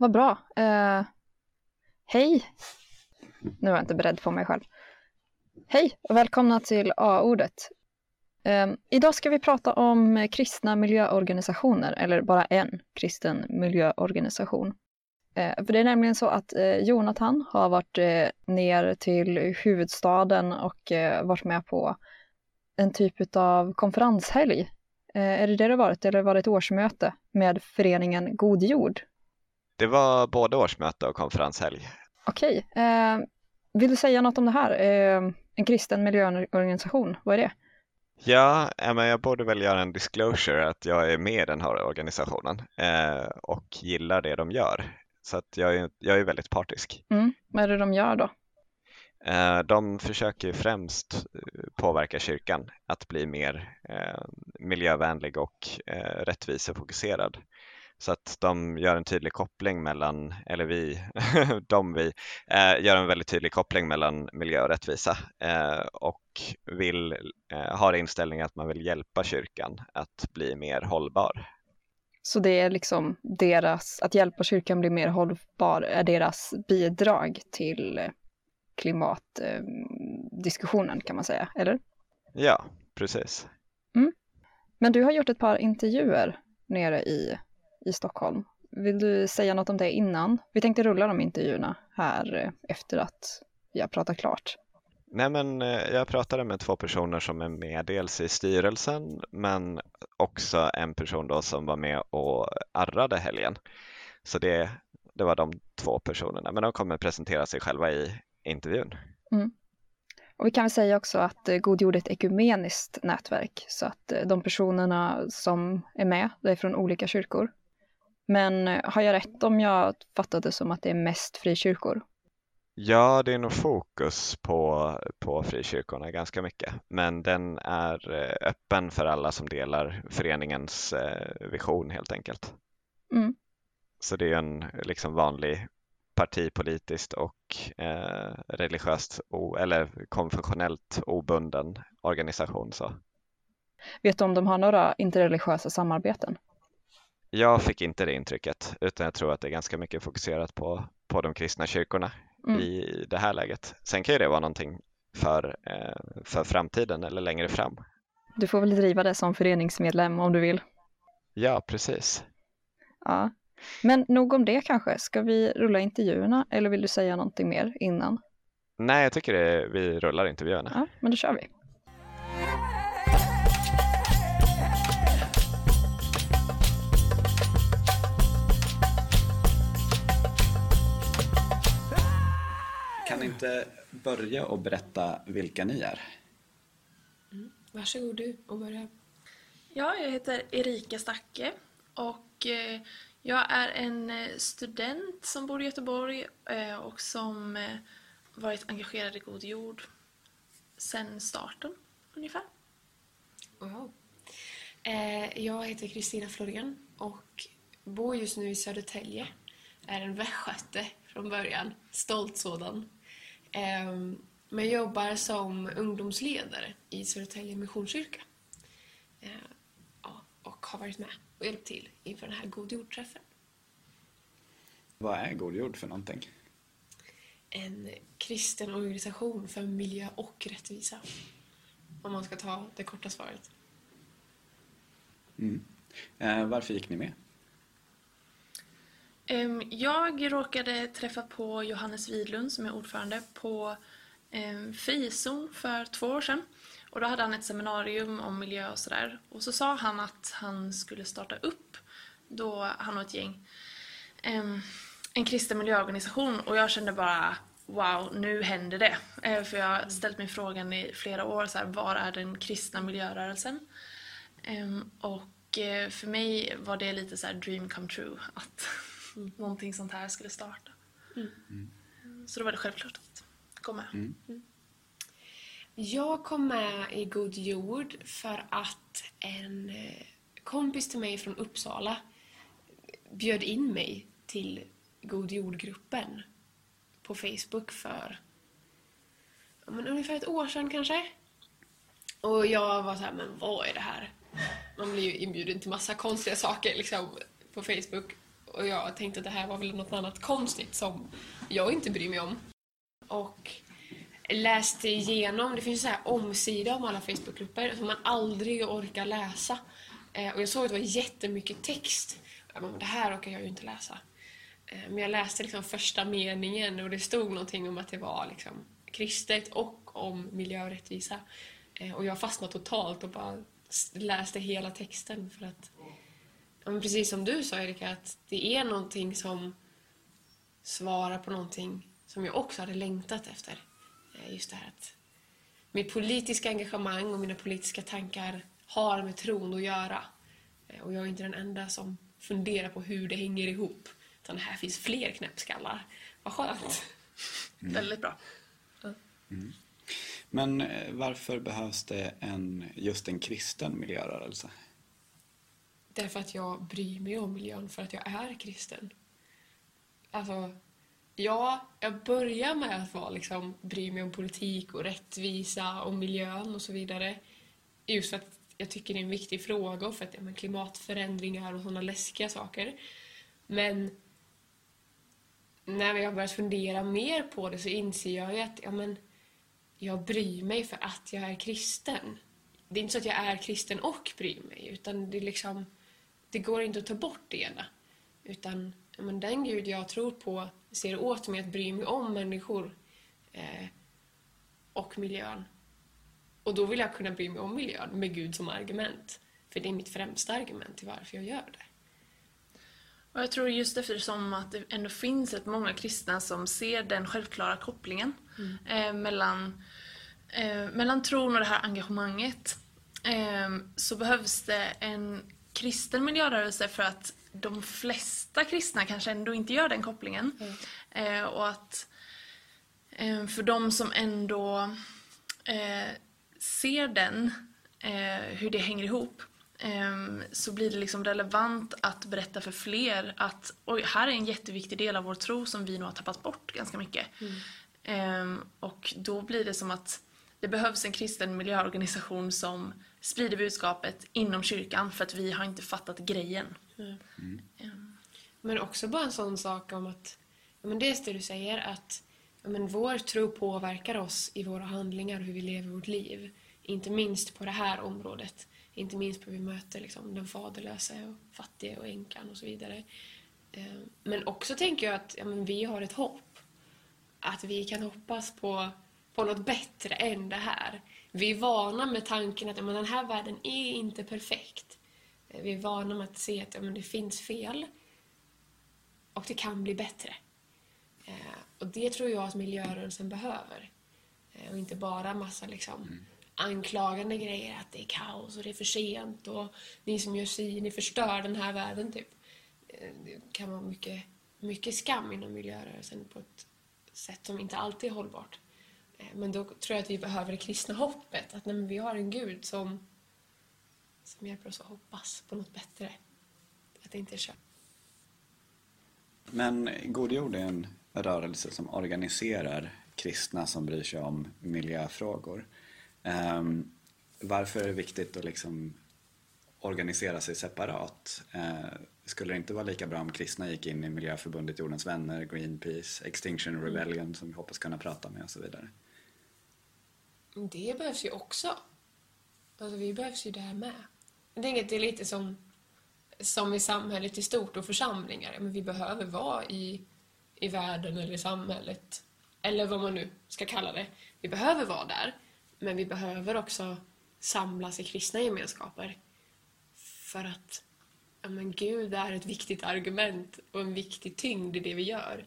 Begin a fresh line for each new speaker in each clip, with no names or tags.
vad bra. Uh, hej! Nu var jag inte beredd på mig själv. Hej och välkomna till A-ordet. Um, idag ska vi prata om kristna miljöorganisationer, eller bara en kristen miljöorganisation. Uh, för det är nämligen så att uh, Jonathan har varit uh, ner till huvudstaden och varit med på en typ av konferenshelg. är det det det varit, eller var det ett årsmöte med föreningen God jord?
Det var både årsmöte och konferenshelg.
Okej. Eh, vill du säga något om det här? Eh, en kristen miljöorganisation, vad är det?
Ja, men jag borde väl göra en disclosure att jag är med i den här organisationen eh, och gillar det de gör. Så att jag, är, jag är väldigt partisk.
Mm. Vad är det de gör då?
Eh, de försöker främst påverka kyrkan att bli mer eh, miljövänlig och eh, rättvisefokuserad. Så att de gör en tydlig koppling mellan, eller vi, de vi, eh, gör en väldigt tydlig koppling mellan miljö och rättvisa eh, och vill, eh, har inställningen att man vill hjälpa kyrkan att bli mer hållbar.
Så det är liksom deras, att hjälpa kyrkan bli mer hållbar är deras bidrag till klimatdiskussionen kan man säga, eller?
Ja, precis.
Mm. Men du har gjort ett par intervjuer nere i i Stockholm. Vill du säga något om det innan? Vi tänkte rulla de intervjuerna här eh, efter att vi har pratat klart.
Nej, men eh, jag pratade med två personer som är med dels i styrelsen men också en person då som var med och arrade helgen. Så det, det var de två personerna, men de kommer presentera sig själva i intervjun.
Mm. Och vi kan väl säga också att eh, God jord är ett ekumeniskt nätverk så att de personerna som är med, det är från olika kyrkor. Men eh, har jag rätt om jag fattat det som att det är mest frikyrkor?
Ja, det är nog fokus på, på frikyrkorna ganska mycket, men den är eh, öppen för alla som delar föreningens eh, vision helt enkelt.
Mm.
Så det är en liksom vanlig partipolitiskt och eh, religiöst o, eller konfessionellt obunden organisation. Så.
Vet du om de har några interreligiösa samarbeten?
Jag fick inte det intrycket, utan jag tror att det är ganska mycket fokuserat på, på de kristna kyrkorna mm. i det här läget. Sen kan ju det vara någonting för, eh, för framtiden eller längre fram.
Du får väl driva det som föreningsmedlem om du vill.
Ja, precis.
Ja, men nog om det kanske. Ska vi rulla intervjuerna eller vill du säga någonting mer innan?
Nej, jag tycker det, vi rullar intervjuerna.
Ja, men då kör vi.
Inte börja och berätta vilka ni är?
Mm. Varsågod du och börja.
Ja, jag heter Erika Stacke och eh, jag är en eh, student som bor i Göteborg eh, och som varit engagerad i God jord sedan starten ungefär.
Wow. Jag heter Kristina Florian och bor just nu i Södertälje. Är en västgöte från början, stolt sådan. Ehm, men jag jobbar som ungdomsledare i Södertälje Missionskyrka. Ehm, och har varit med och hjälpt till inför den här God jord-träffen.
Vad är God jord för någonting?
En kristen organisation för miljö och rättvisa. Om man ska ta det korta svaret.
Mm. Eh, varför gick ni med?
Ehm, jag råkade träffa på Johannes Widlund som är ordförande på ehm, Frizon för två år sedan. Och då hade han ett seminarium om miljö och sådär. Och så sa han att han skulle starta upp, då han och ett gäng, ehm, en kristen miljöorganisation. Och jag kände bara wow, nu händer det. Eh, för jag har ställt mig frågan i flera år, så här, var är den kristna miljörörelsen? Och eh, för mig var det lite så dream come true. att mm. någonting sånt här skulle starta. Mm. mm. Så då var det självklart att gå med. Mm. mm.
Jag kom med i God jord för att en eh, kompis till mig från Uppsala bjöd in mig till God jord-gruppen på Facebook för men ungefär ett år sedan kanske. Och jag var så här, men vad är det här? Man blir ju inbjuden till massa konstiga saker liksom på Facebook och jag tänkte att det här var väl något annat konstigt som jag inte bryr mig om. Och läste igenom, det finns så här omsida om alla Facebookgrupper som man aldrig orkar läsa. Eh, och jag såg att det var jättemycket text. Men det här orkar jag ju inte läsa. Eh, men jag läste liksom första meningen och det stod någonting om att det var liksom kristet och om miljö och rättvisa. Eh, och jag fastnade totalt och bara läste hela texten för att ja, men precis som du sa Erika, att det är någonting som svarar på någonting som jag också hade längtat efter. Eh, Just det här att mitt politiska engagemang och mina politiska tankar har med tron att göra. Eh, Och jag är inte den enda som funderar på hur det hänger ihop. Utan här finns fler knäppskallar. Vad skönt.
Väldigt bra.
Men eh, varför behövs det en, just en kristen miljörörelse?
Därför att jag bryr mig om miljön för att jag är kristen. Alltså, ja, jag börjar med att vara liksom, bry mig om politik och rättvisa och miljön och så vidare. Just för att jag tycker det är en viktig fråga och för att ja, men klimatförändringar och sådana läskiga saker. Men när jag har börjat fundera mer på det så inser jag ju att ja, men, jag bryr mig för att jag är kristen. Det är inte så att jag är kristen och bryr mig, utan det är liksom det går inte att ta bort det ena. Utan men den Gud jag tror på ser åt mig att bry mig om människor eh, och miljön. Och då vill jag kunna bry mig om miljön med Gud som argument. För det är mitt främsta argument till varför jag gör det.
Och jag tror just eftersom att det ändå finns rätt många kristna som ser den självklara kopplingen eh, mellan, eh, mellan tron och det här engagemanget eh, så behövs det en kristen miljörörelse för att de flesta kristna kanske ändå inte gör den kopplingen. Eh, och att eh, för de som ändå eh, ser den, eh, hur det hänger ihop, ehm, så blir det liksom relevant att berätta för fler att oj, här är en jätteviktig del av vår tro som vi nog har tappat bort ganska mycket. Ehm, och då blir det som att det behövs en kristen miljöorganisation som sprider budskapet inom kyrkan för att vi har inte fattat grejen. Ehm,
Men också bara en sån sak om att, men dels det du säger att men vår tro påverkar oss i våra handlingar och hur vi lever vårt liv. Inte minst på det här området. Inte minst på hur vi möter liksom, den faderlösa och fattige och änkan och så vidare. Eh, Men också tänker jag att ja, vi har ett hopp. Att vi kan hoppas på, på något bättre än det här. Vi är vana med tanken att ja, men den här världen är inte perfekt. Eh, Vi är vana med att se att ja, men det finns fel och det kan bli bättre. Eh, och det tror jag att miljörörelsen behöver. Eh, och inte bara massa liksom, anklagande grejer att det är kaos och det är för sent och ni som gör si, ni förstör den här världen typ. Det kan vara mycket, mycket skam inom miljörörelsen på ett sätt som inte alltid är hållbart. Eh, men då tror jag att vi behöver det kristna hoppet. Att nej, men vi har en Gud som, som hjälper oss att hoppas på något bättre. Att det inte är kört.
Men God Jord är en rörelse som organiserar kristna som bryr sig om miljöfrågor. Um, varför är det viktigt att liksom organisera sig separat? Uh, skulle det inte vara lika bra om kristna gick in i Miljöförbundet Jordens Vänner, Greenpeace, Extinction Rebellion som vi hoppas kunna prata med och så vidare?
Det behövs ju också. Alltså vi behövs ju där med. Jag tänker att det är lite som, som i samhället i stort och församlingar. Men vi behöver vara i, i världen eller i samhället. Eller vad man nu ska kalla det. Vi behöver vara där. Men vi behöver också samlas i kristna gemenskaper. För att ja, men Gud är ett viktigt argument och en viktig tyngd i det vi gör.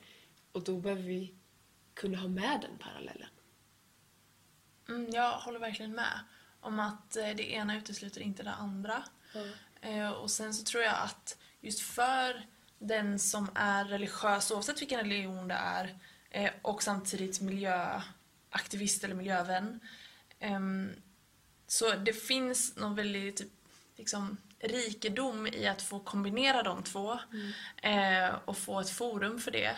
Och då behöver vi kunna ha med den parallellen.
Mm, jag håller verkligen med om att eh, det ena utesluter inte det andra. Eh, och sen så tror jag att just för den som är religiös, oavsett vilken religion det är, eh, och samtidigt miljöaktivist eller miljövän, ehm, så det finns någon väldigt typ, liksom, rikedom i att få kombinera de två eh, och få ett forum för det.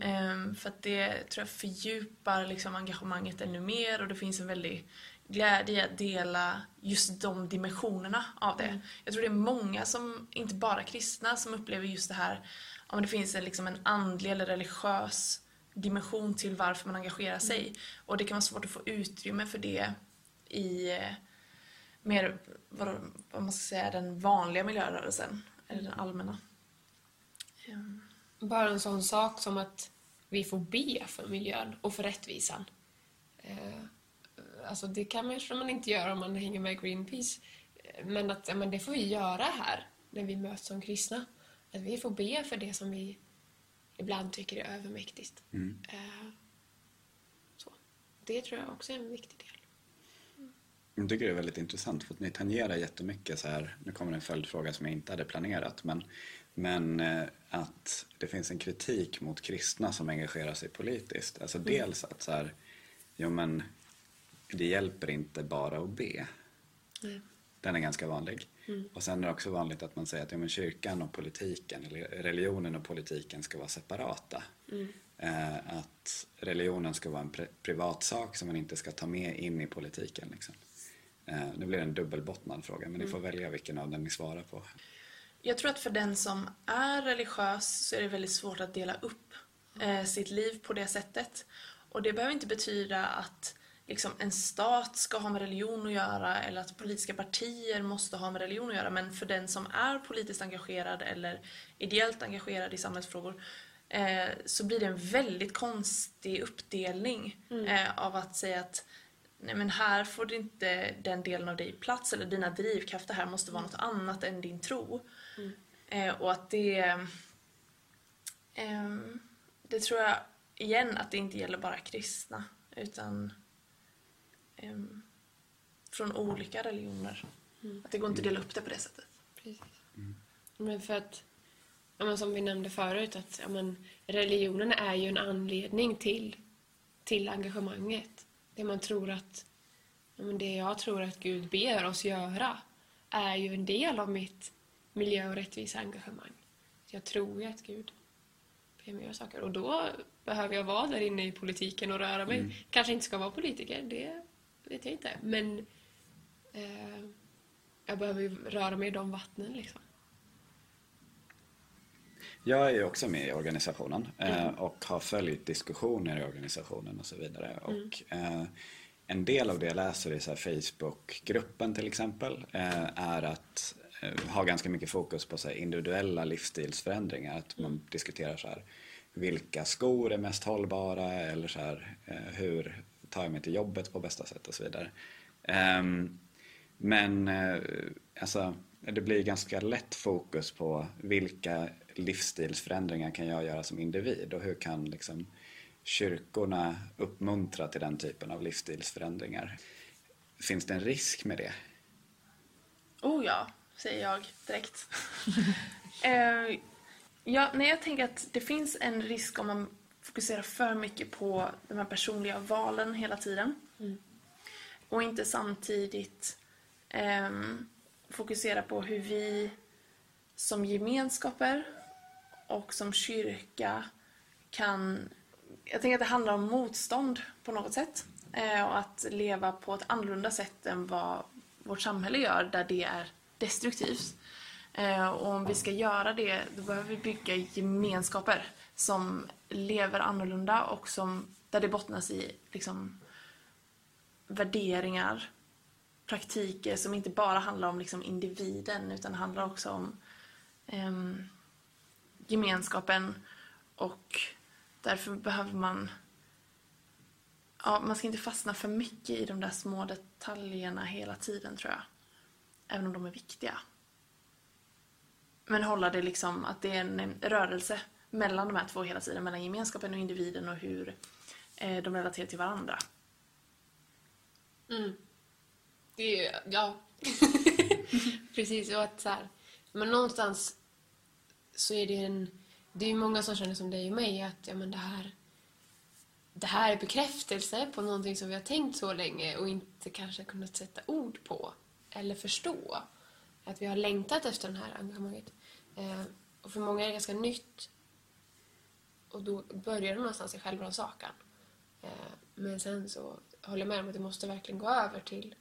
Ehm, för att det tror jag fördjupar liksom, engagemanget ännu mer och det finns en väldig glädje i att dela just de dimensionerna av det. Jag tror det är många som, inte bara kristna, som upplever just det här, om det finns en, liksom en andlig eller religiös dimension till varför man engagerar sig. Och det kan vara svårt att få utrymme för det i eh, mer, vad, vad man ska säga, den vanliga miljörörelsen, eller den allmänna. Ehm,
Bara en sån sak som att vi får be för miljön och för rättvisan. Eh, alltså det kan man, man inte göra om man hänger med Greenpeace. Eh, Men att men det får vi göra här när vi möts som kristna. Att vi får be för det som vi ibland tycker är övermäktigt. Eh, så. Det tror jag också är en viktig del.
Jag tycker det är väldigt intressant för att ni tangerar jättemycket så här, nu kommer en följdfråga som jag inte hade planerat, men, men eh, att det finns en kritik mot kristna som engagerar sig politiskt. Alltså dels att så här, jo men det hjälper inte bara att be. Den är ganska vanlig. Och sen är det också vanligt att man säger att ja, men kyrkan och politiken, eller religionen och politiken ska vara separata. Eh, att religionen ska vara en pri- privatsak som man inte ska ta med in i politiken. Liksom. Eh, nu blir det en dubbelbottnad fråga, men ni får välja vilken av den ni svarar på.
Jag tror att för den som är religiös så är det väldigt svårt att dela upp eh, sitt liv på det sättet. Och det behöver inte betyda att liksom, en stat ska ha med religion att göra eller att politiska partier måste ha med religion att göra. Men för den som är politiskt engagerad eller ideellt engagerad i samhällsfrågor eh, så blir det en väldigt konstig uppdelning eh, av att säga att nej men här får inte den delen av dig plats eller dina drivkrafter här måste vara något annat än din tro. Eh, och att det... ehm, det tror jag, igen, att det inte gäller bara kristna utan ehm, från olika religioner. Att det går inte att dela upp det på det sättet.
Precis. Men för att, ja, men som vi nämnde förut, att ja, men, religionen är ju en anledning till, till engagemanget. Det man tror att, ja, men det jag tror att Gud ber oss göra är ju en del av mitt miljö och rättviseengagemang. Jag tror ju att Gud ber mig göra saker och då behöver jag vara där inne i politiken och röra mig. Kanske inte ska vara politiker, det vet jag inte. Men eh, jag behöver ju röra mig i de vattnen liksom.
Jag är också med i organisationen eh, och har följt diskussioner i organisationen och så vidare. Och, eh, en del av det jag läser i så Facebookgruppen till exempel eh, är att eh, ha ganska mycket fokus på så individuella livsstilsförändringar. Att man diskuterar så här vilka skor är mest hållbara eller så här, eh, hur tar jag mig till jobbet på bästa sätt och så vidare. Ehm, men eh, alltså, det blir ganska lätt fokus på vilka livsstilsförändringar kan jag göra som individ och hur kan liksom, kyrkorna uppmuntra till den typen av livsstilsförändringar. Finns det en risk med det?
Oh ja, säger jag direkt. eh, ja, nej, jag tänker att det finns en risk om man fokuserar för mycket på de här personliga valen hela tiden. Och inte samtidigt ehm, fokusera på hur vi som gemenskaper och som kyrka kan... Jag tänker att det handlar om motstånd på något sätt. Eh, och att leva på ett annorlunda sätt än vad vårt samhälle gör, där det är destruktivt. Eh, och om vi ska göra det, då behöver vi bygga gemenskaper som lever annorlunda och som, där det bottnas i liksom, värderingar, praktiker som inte bara handlar om liksom, individen utan handlar också om eh, gemenskapen och därför behöver man Ja, man ska inte fastna för mycket i de där små detaljerna hela tiden tror jag. Även om de är viktiga. Men hålla det liksom att det är en, rörelse mellan de här två hela tiden. Mellan gemenskapen och individen och hur eh, de relaterar till varandra. Mm.
Det är, ja. Precis, och att så här, men någonstans så är det en, det är ju många som känner som dig och mig att ja men det här, det här är bekräftelse på någonting som vi har tänkt så länge och inte kanske kunnat sätta ord på eller förstå. Att vi har längtat efter det här engagemanget. Eh, och för många är det ganska nytt. Och då börjar det någonstans i självrannsakan. Eh, Men sen så håller jag med om att det måste verkligen gå över till,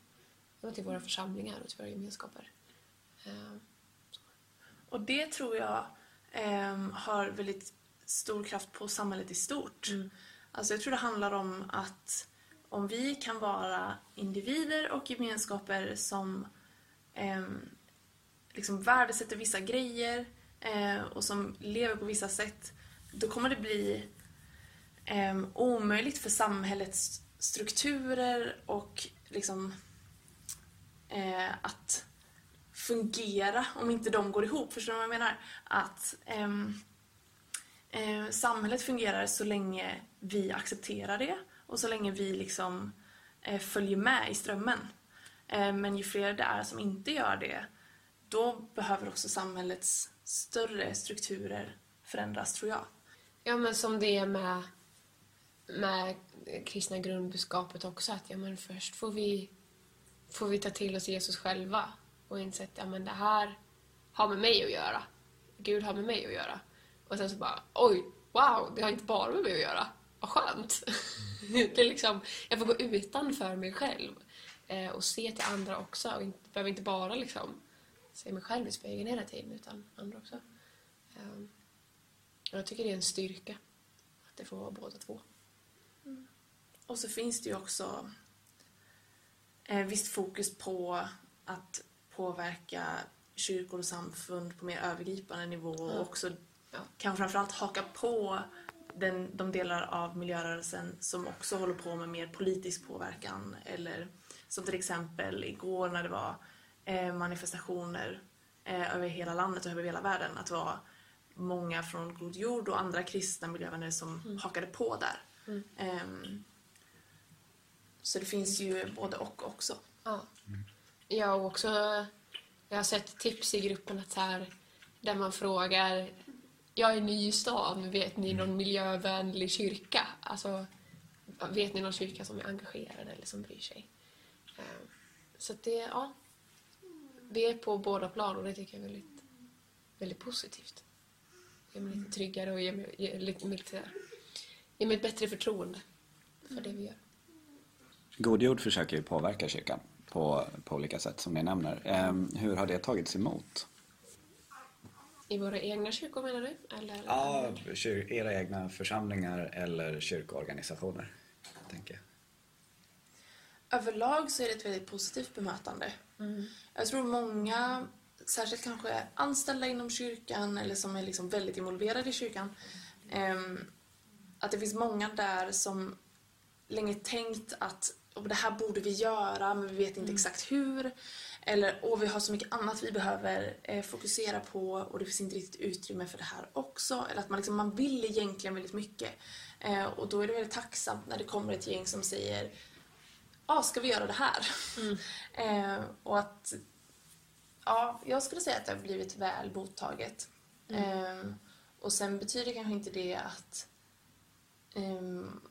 till våra församlingar och till våra gemenskaper. Eh,
Och det tror jag ehm, har väldigt stor kraft på samhället i stort. Alltså jag tror det handlar om att om vi kan vara individer och gemenskaper som eh, liksom värdesätter vissa grejer eh, och som lever på vissa sätt, då kommer det bli eh, omöjligt för samhällets strukturer och liksom eh, att fungera om inte de går ihop. Förstår du vad jag menar? Att ehm, eh, samhället fungerar så länge vi accepterar det och så länge vi liksom eh, följer med i strömmen. Eh, men ju fler det är som inte gör det, då behöver också samhällets större strukturer förändras, tror jag.
Ja, men som det är med, med kristna grundbudskapet också. Att ja, men först får vi, får vi ta till oss Jesus själva och inse att ja, men det här har med mig att göra. Gud har med mig att göra. Och sen så bara, oj, wow, det har inte bara med mig att göra. Vad skönt. det är liksom, jag får gå utanför mig själv eh, och se till andra också. Och inte, behöver inte bara liksom se mig själv i spegeln hela tiden, utan andra också. Och jag tycker det är en styrka att det får vara båda två.
Och så finns det ju också eh, visst fokus på att påverka kyrkor och samfund på mer övergripande nivå och också
Ja.
kan framförallt haka på den, de delar av miljörörelsen som också håller på med mer politisk påverkan. Eller som till exempel igår när det var eh, manifestationer eh, över hela landet och över hela världen. Att det var många från God Jord och andra kristna miljövänner som hakade på där. Ehm, så det finns ju både och också.
Ja. Jag har också jag har sett tips i gruppen att så här, där man frågar jag är ny i stan, vet ni någon miljövänlig kyrka? Alltså, vet ni någon kyrka som är engagerad eller som bryr sig? Eh, Så det, ja, vi är på båda plan och det tycker jag är väldigt, väldigt positivt. Det gör mig lite tryggare och ger mig, ger, lite, lite, ger mig ett bättre förtroende för det vi gör.
God jord försöker ju påverka kyrkan på, på olika sätt som ni nämner. Ehm, hur har det tagits emot?
I våra egna kyrkor menar du? Eller?
Ja, kyr- era egna församlingar eller kyrkoorganisationer, tänker jag.
Överlag så är det ett väldigt positivt bemötande. Jag tror många, särskilt kanske anställda inom kyrkan eller som är liksom väldigt involverade i kyrkan, ehm, att det finns många där som länge tänkt att "Åh, det här borde vi göra men vi vet inte exakt hur. Eller åh, vi har så mycket annat vi behöver eh, fokusera på och det finns inte riktigt utrymme för det här också. Eller att man, liksom, man vill egentligen väldigt mycket. Eh, och då är det väldigt tacksamt när det kommer ett gäng som säger ja, ska vi göra det här? eh, och att, ja, jag skulle säga att det har blivit väl mottaget. Eh, och sen betyder kanske inte det att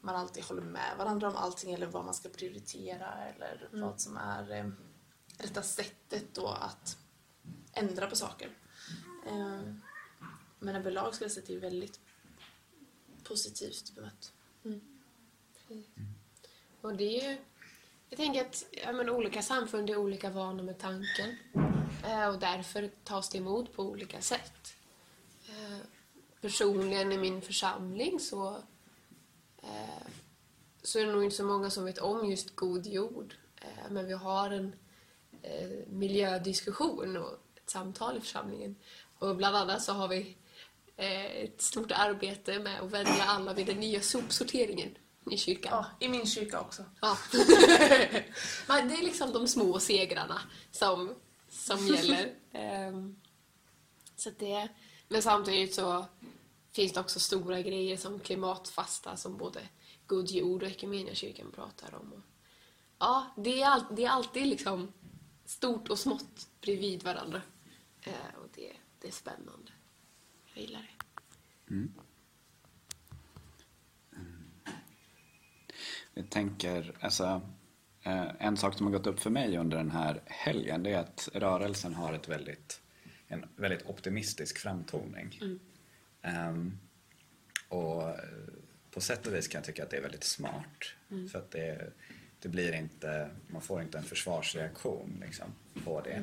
man alltid håller med varandra om allting eller vad man ska prioritera eller vad som är eh, rätta sättet då att ändra på saker. Eh, men överlag skulle jag säga att det är väldigt positivt bemött.
Och det är ju, jag tänker att ja, men, olika samfund är olika vana med tanken. Eh, och därför tas det emot på olika sätt. Eh, personligen i min församling så, eh, så är det nog inte så många som vet om just god jord. Eh, men vi har en eh, miljödiskussion och ett samtal i församlingen. Och bland annat så har vi eh, ett stort arbete med att vänja alla vid den nya sopsorteringen i kyrkan.
Ja, i min kyrka också.
Ja. Men det är liksom de små segrarna som, som gäller. Ehm, så det, men samtidigt så finns det också stora grejer som klimatfasta som både God Jord och Equmeniakyrkan pratar om. Och, ja, det är, all, det är alltid liksom stort och smått bredvid varandra. Eh, och det, det är spännande. Jag gillar det.
Jag tänker, alltså, eh, en sak som har gått upp för mig under den här helgen det är att rörelsen har ett väldigt, en väldigt optimistisk framtoning. Ehm, och eh, på sätt och vis kan jag tycka att det är väldigt smart. För att det, det blir inte, man får inte en försvarsreaktion liksom, på det.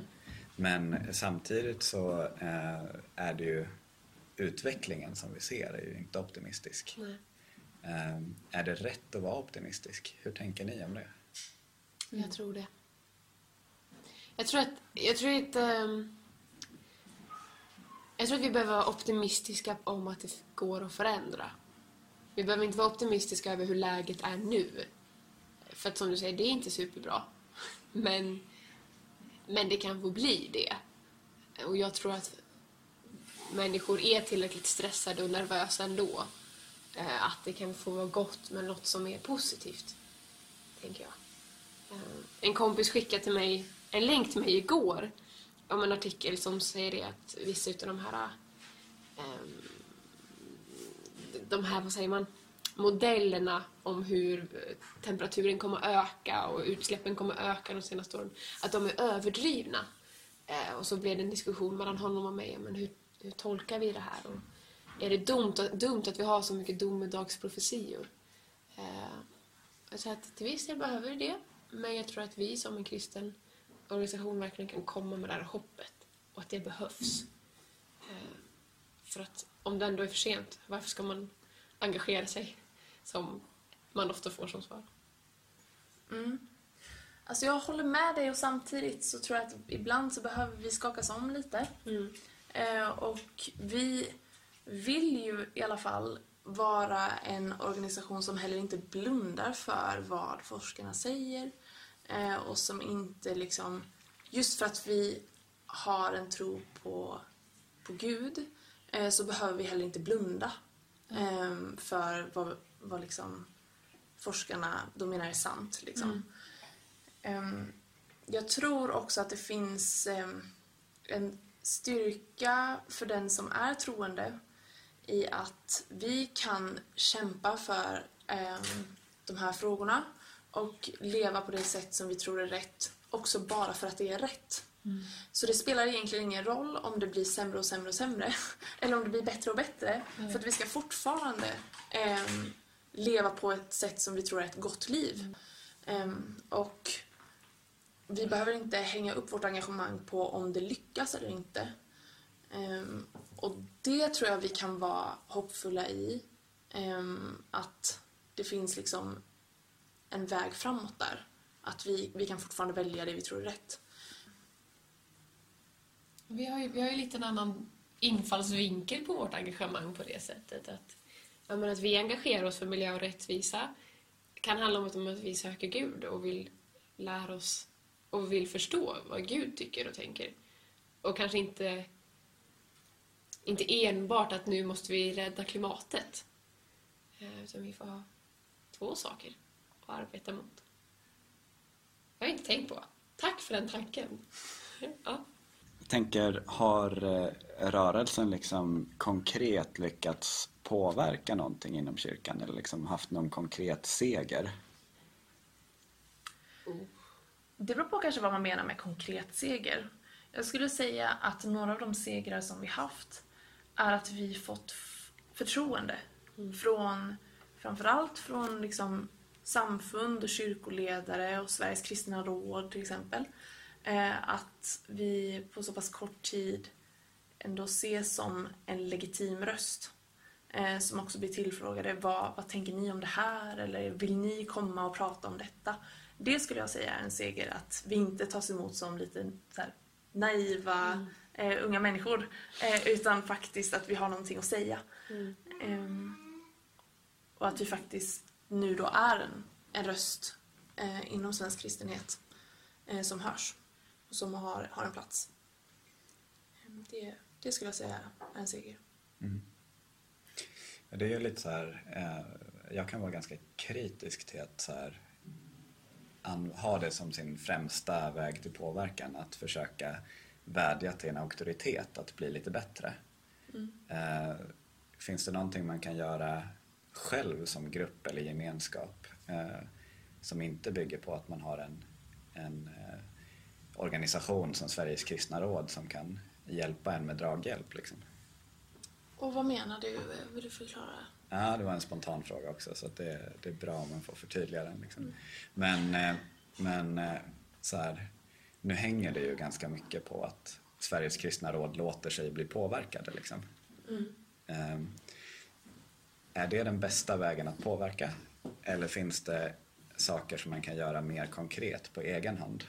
Men samtidigt så eh, är det ju utvecklingen som vi ser är ju inte optimistisk. Eh, är det rätt att vara optimistisk? Hur tänker ni om det?
Jag tror det. Jag tror att, jag tror att, ehm, jag tror att vi behöver vara optimistiska om att det går att förändra. Vi behöver inte vara optimistiska över hur läget är nu. För att som du säger, det är inte superbra. Men, men det kan få bli det. Och jag tror att människor är tillräckligt stressade och nervösa ändå. Eh, att det kan få vara gott med något som är positivt. Tänker jag. Eh, en kompis skickade till mig en länk till mig igår om en artikel som säger det att vissa utav de här ehm, de här, vad säger man, modellerna om hur temperaturen kommer att öka och utsläppen kommer att öka de senaste åren, att de är överdrivna. Eh, och så blev det en diskussion mellan honom och mig, men hur, hur tolkar vi det här? Och är det dumt, dumt att vi har så mycket domedagsprofetior? Eh, jag säger att till viss del behöver vi det, men jag tror att vi som en kristen organisation verkligen kan komma med det här hoppet och att det behövs. Eh, För att om det ändå är för sent, varför ska man engagera sig som man ofta får som svar?
Alltså jag håller med dig och samtidigt så tror jag att ibland så behöver vi skakas om lite. Eh, och vi vill ju i alla fall vara en organisation som heller inte blundar för vad forskarna säger. Eh, och som inte liksom, just för att vi har en tro på, på Gud eh, så behöver vi heller inte blunda eh, för vad, vad liksom forskarna då menar är sant. Liksom. Ehm, jag tror också att det finns ehm, en styrka för den som är troende i att vi kan kämpa för ehm, de här frågorna och leva på det sätt som vi tror är rätt också bara för att det är rätt. Så det spelar egentligen ingen roll om det blir sämre och sämre och sämre eller om det blir bättre och bättre för att vi ska fortfarande ehm, leva på ett sätt som vi tror är ett gott liv. Ehm, och vi behöver inte hänga upp vårt engagemang på om det lyckas eller inte. Ehm, och det tror jag vi kan vara hoppfulla i. Ehm, att det finns liksom en väg framåt där. Att vi, vi kan fortfarande välja det vi tror är rätt.
Vi har ju, vi har ju lite en annan infallsvinkel på vårt engagemang på det sättet. Att, ja, men att vi engagerar oss för miljö och rättvisa kan handla om att vi söker Gud och vill lära oss och vill förstå vad Gud tycker och tänker. Och kanske inte, inte enbart att nu måste vi rädda klimatet. Eh, utan vi får ha två saker att arbeta mot. Jag har inte tänkt på. Tack för den tanken. Ja.
Jag tänker, har eh, rörelsen liksom konkret lyckats påverka någonting inom kyrkan eller liksom haft någon konkret seger?
Det beror på kanske vad man menar med konkret seger. Jag skulle säga att några av de segrar som vi haft är att vi fått förtroende från framförallt från liksom samfund och kyrkoledare och Sveriges kristna råd till exempel. Eh, att vi på så pass kort tid ändå ses som en legitim röst. Eh, som också blir tillfrågade, vad, vad tänker ni om det här? Eller vill ni komma och prata om detta? Det skulle jag säga är en seger, att vi inte tas emot som lite här, naiva eh, unga människor. Eh, utan faktiskt att vi har någonting att säga. Ehm, och att vi faktiskt nu då är en, en röst eh, inom svensk kristenhet eh, som hörs och som har, har en plats. Ehm, Det, det skulle jag säga är en seger.
Ja, Det är ju lite så här, eh, jag kan vara ganska kritisk till att så här, an, ha det som sin främsta väg till påverkan, att försöka vädja till en auktoritet att bli lite bättre. Eh, finns det någonting man kan göra själv som grupp eller gemenskap eh, som inte bygger på att man har en, en eh, organisation som Sveriges kristna råd som kan hjälpa en med draghjälp? Liksom?
Och vad menar du? Vill du förklara?
Ja, det var en spontan fråga också så det, det är bra om man får förtydliga den. Liksom. Men, eh, men eh, så här, nu hänger det ju ganska mycket på att Sveriges kristna råd låter sig bli påverkade. Liksom. Eh, är det den bästa vägen att påverka? Eller finns det saker som man kan göra mer konkret på egen hand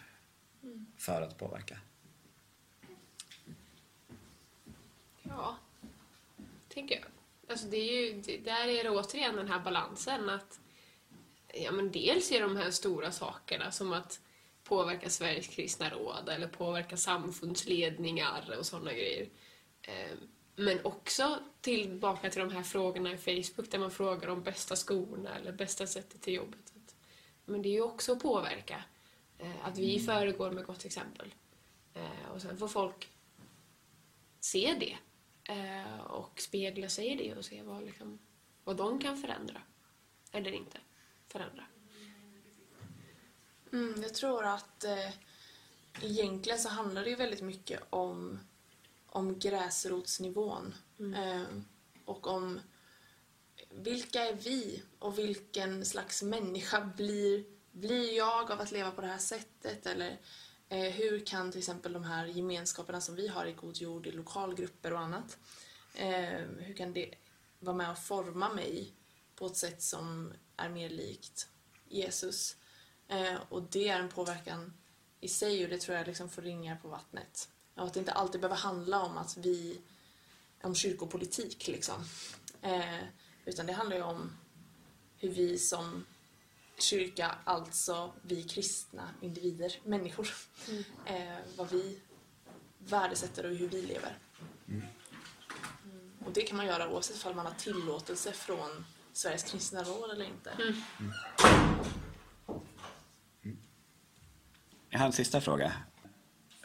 för att påverka?
Ja, tänker jag. Alltså det är ju, det, där är det återigen den här balansen att ja, men dels är de här stora sakerna som att påverka Sveriges kristna råd eller påverka samfundsledningar och sådana grejer. Ehm, men också tillbaka till de här frågorna i Facebook där man frågar om bästa skorna eller bästa sättet till jobbet. Men det är ju också att påverka. Eh, Att vi föregår med gott exempel. Eh, Och sen får folk se det eh, och spegla sig i det och se vad, liksom, vad de kan förändra eller inte förändra.
Mm, jag tror att eh, egentligen så handlar det ju väldigt mycket om, om gräsrotsnivån. Eh, och om vilka är vi och vilken slags människa blir, blir jag av att leva på det här sättet? Eller eh, hur kan till exempel de här gemenskaperna som vi har i God Jord, i lokalgrupper och annat, eh, hur kan det vara med och forma mig på ett sätt som är mer likt Jesus? Eh, och det är en påverkan i sig och det tror jag liksom får ringar på vattnet. Och att det inte alltid behöver handla om att vi, om kyrkopolitik liksom. Eh, utan det handlar ju om hur vi som kyrka, alltså vi kristna individer, människor, eh, vad vi värdesätter och hur vi lever. Mm. Och det kan man göra oavsett om man har tillåtelse från Sveriges kristna råd eller inte.
Jag har en sista fråga.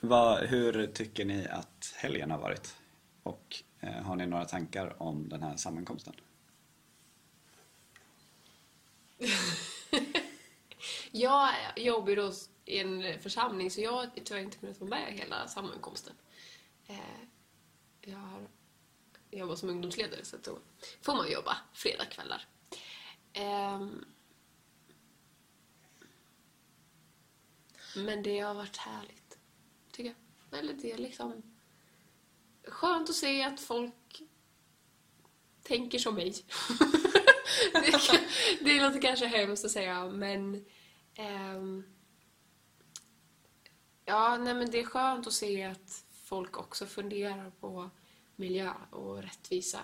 Vad, hur tycker ni att helgen har varit? Och eh, har ni några tankar om den här sammankomsten?
Jag jobbar ju då i en församling så jag har tyvärr inte kunnat vara med hela sammankomsten. Eh, Jag har jobbat som ungdomsledare så då får man jobba fredagskvällar. Eh, Men det har varit härligt, tycker jag. Eller det är liksom skönt att se att folk tänker som mig. det, kan- det låter kanske hemskt att säga, men... ehm, ja, nej men det är skönt att se att folk också funderar på miljö och rättvisa.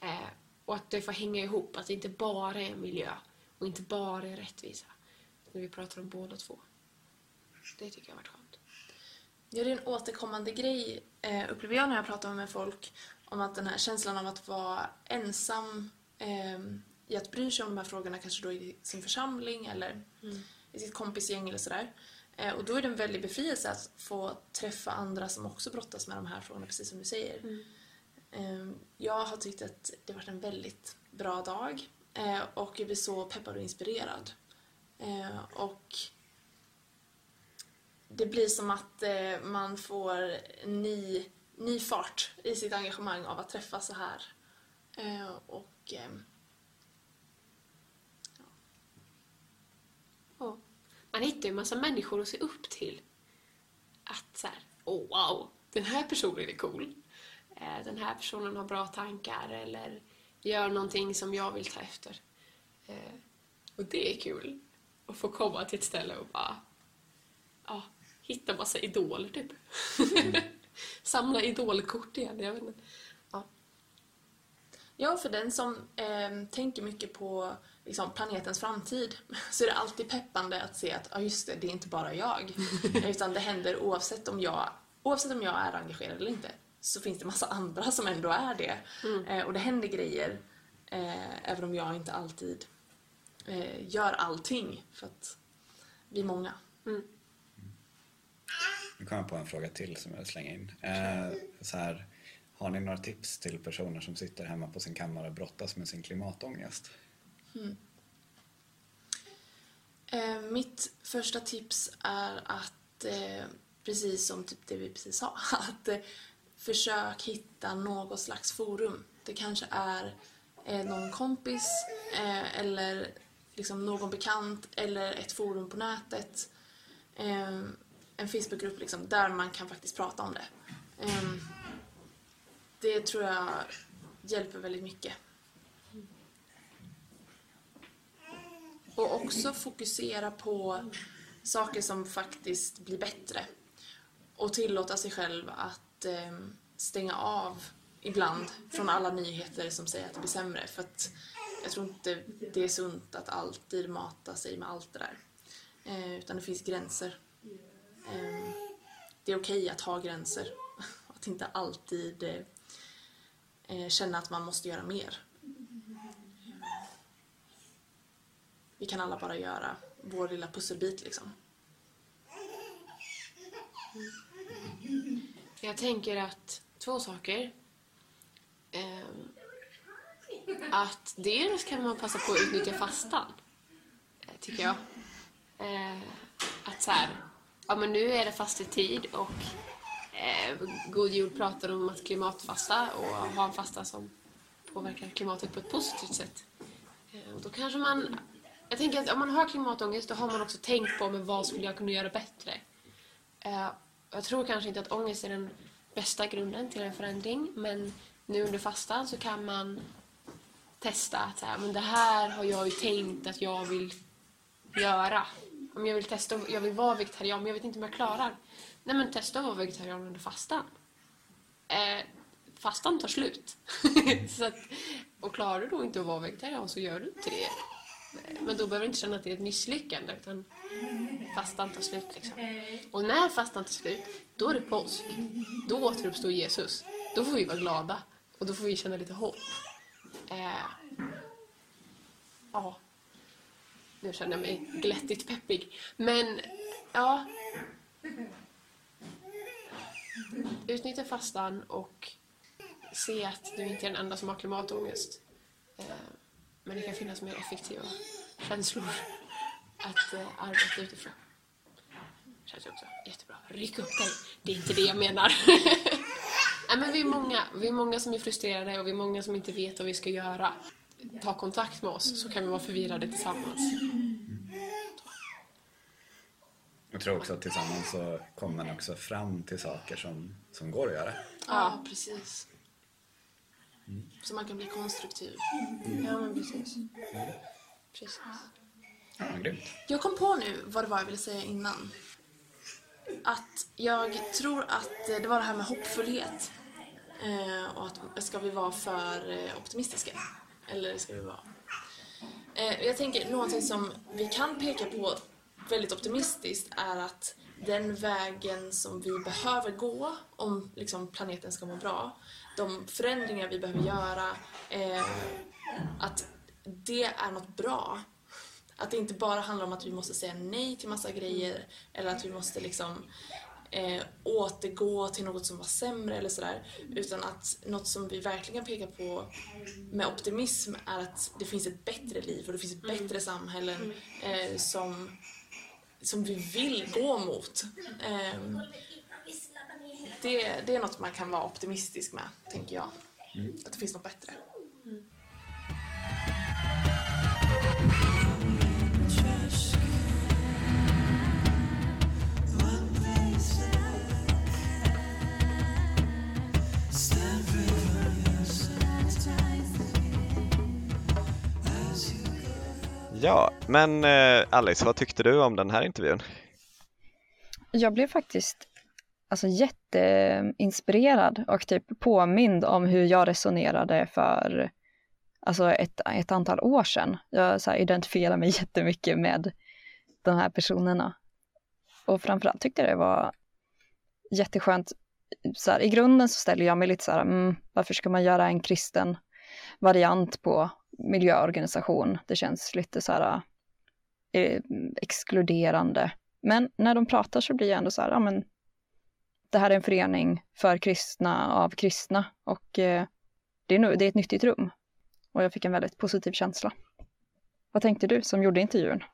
Eh, och att det får hänga ihop, att det inte bara är miljö och inte bara är rättvisa. När vi pratar om båda två. Det tycker jag har varit skönt.
Ja, det är en återkommande grej, eh, upplever jag när jag pratar med folk, om att den här känslan av att vara ensam eh, i att bry sig om de här frågorna, kanske då i sin församling eller i sitt kompisgäng eller sådär. Eh, och då är det en väldig befrielse att få träffa andra som också brottas med de här frågorna, precis som du säger. Eh, jag har tyckt att det varit en väldigt bra dag eh, och jag blir så peppad och inspirerad. Eh, och det blir som att eh, man får ny, ny fart i sitt engagemang av att träffas så här. Eh, och eh,
Ja. Man hittar ju en massa människor att se upp till. Att så här, oh wow, den här personen är cool. Eh, den här personen har bra tankar eller gör någonting som jag vill ta efter. Eh, och det är kul. Att få komma till ett ställe och bara ja, hitta massa idoler typ. Samla idolkort igen, jag vet inte. Ja.
Ja, för den som eh, tänker mycket på liksom, planetens framtid så är det alltid peppande att se att ja, just det, det är inte bara jag. utan det händer oavsett om jag, oavsett om jag är engagerad eller inte så finns det massa andra som ändå är det. Eh, och det händer grejer eh, även om jag inte alltid eh, gör allting för att vi är många.
Nu kom jag på en fråga till som jag vill slänga in. Eh, så här, har ni några tips till personer som sitter hemma på sin kammare och brottas med sin klimatångest? Hmm.
Eh, mitt första tips är att, eh, precis som typ det vi precis sa, att eh, försök hitta något slags forum Det kanske är eh, någon kompis eh, eller liksom någon bekant eller ett forum på nätet. Eh, en Facebookgrupp liksom, där man kan faktiskt prata om det. Ehm, det tror jag hjälper väldigt mycket. Och också fokusera på saker som faktiskt blir bättre. Och tillåta sig själv att ehm, stänga av ibland från alla nyheter som säger att det blir sämre. För att jag tror inte det är sunt att alltid mata sig med allt det där. Eh, utan det finns gränser. Det är okej okay att ha gränser. Att inte alltid eh, känna att man måste göra mer. Vi kan alla bara göra vår lilla pusselbit liksom.
Jag tänker att två saker. Eh, att dels kan man passa på att utnyttja fastan, eh, tycker jag. Eh, att så här, ja men nu är det fastetid och eh, God Jord pratar om att klimatfasta och ha en fasta som påverkar klimatet på ett positivt sätt. Eh, då kanske man, jag tänker att om man har klimatångest då har man också tänkt på men vad skulle jag kunna göra bättre. Eh, jag tror kanske inte att ångest är den bästa grunden till en förändring men nu under fastan så kan man testa att så här, men det här har jag ju tänkt att jag vill göra. Om jag vill testa, jag vill vara vegetarian men jag vet inte om jag klarar. Nej men testa att vara vegetarian under fastan. Eh, fastan tar slut. så att, och klarar du då inte att vara vegetarian så gör du inte det. Eh, men då behöver du inte känna att det är ett misslyckande utan fastan tar slut. Liksom. Och när fastan tar slut, då är det påsk. Då återuppstår Jesus. Då får vi vara glada och då får vi känna lite hopp. Eh, ja, nu känner jag mig glättigt peppig. Men, ja. Utnyttja fastan och se att du inte är den enda som har klimatångest. Eh, men det kan finnas mer effektiva känslor att eh, arbeta utifrån. Känns också jättebra. Ryck upp dig. Det är inte det jag menar. Nej, men vi, är många, vi är många som är frustrerade och vi är många som inte vet vad vi ska göra. Ta kontakt med oss så kan vi vara förvirrade tillsammans.
Jag tror också att tillsammans så kommer man också fram till saker som, som går att göra.
Ja, precis. Så man kan bli konstruktiv.
Ja, men precis. Precis.
Ja, grymt.
Jag kom på nu vad det var jag ville säga innan. Att jag tror att det var det här med hoppfullhet. Eh, och att ska vi vara för eh, optimistiska? Eller ska vi vara... Eh, jag tänker någonting som vi kan peka på väldigt optimistiskt är att den vägen som vi behöver gå om liksom, planeten ska må bra, de förändringar vi behöver göra, eh, att det är något bra. Att det inte bara handlar om att vi måste säga nej till massa grejer eller att vi måste liksom eh, återgå till något som var sämre eller sådär. Utan att något som vi verkligen pekar på med optimism är att det finns ett bättre liv och det finns ett bättre samhälle eh, som, som vi vill gå mot. Eh, det, det är något man kan vara optimistisk med, tänker jag. Att det finns något bättre.
Ja, men eh, Alice, vad tyckte du om den här intervjun?
Jag blev faktiskt alltså, jätteinspirerad och typ påmind om hur jag resonerade för alltså, ett, ett antal år sedan. Jag så här, identifierar mig jättemycket med de här personerna. Och framförallt tyckte jag det var jätteskönt. Så här, I grunden så ställer jag mig lite så här, mm, varför ska man göra en kristen variant på miljöorganisation. Det känns lite så här eh, exkluderande. Men när de pratar så blir jag ändå så här, ja men det här är en förening för kristna av kristna och eh, det, är nu, det är ett nyttigt rum. Och jag fick en väldigt positiv känsla. Vad tänkte du som gjorde intervjun?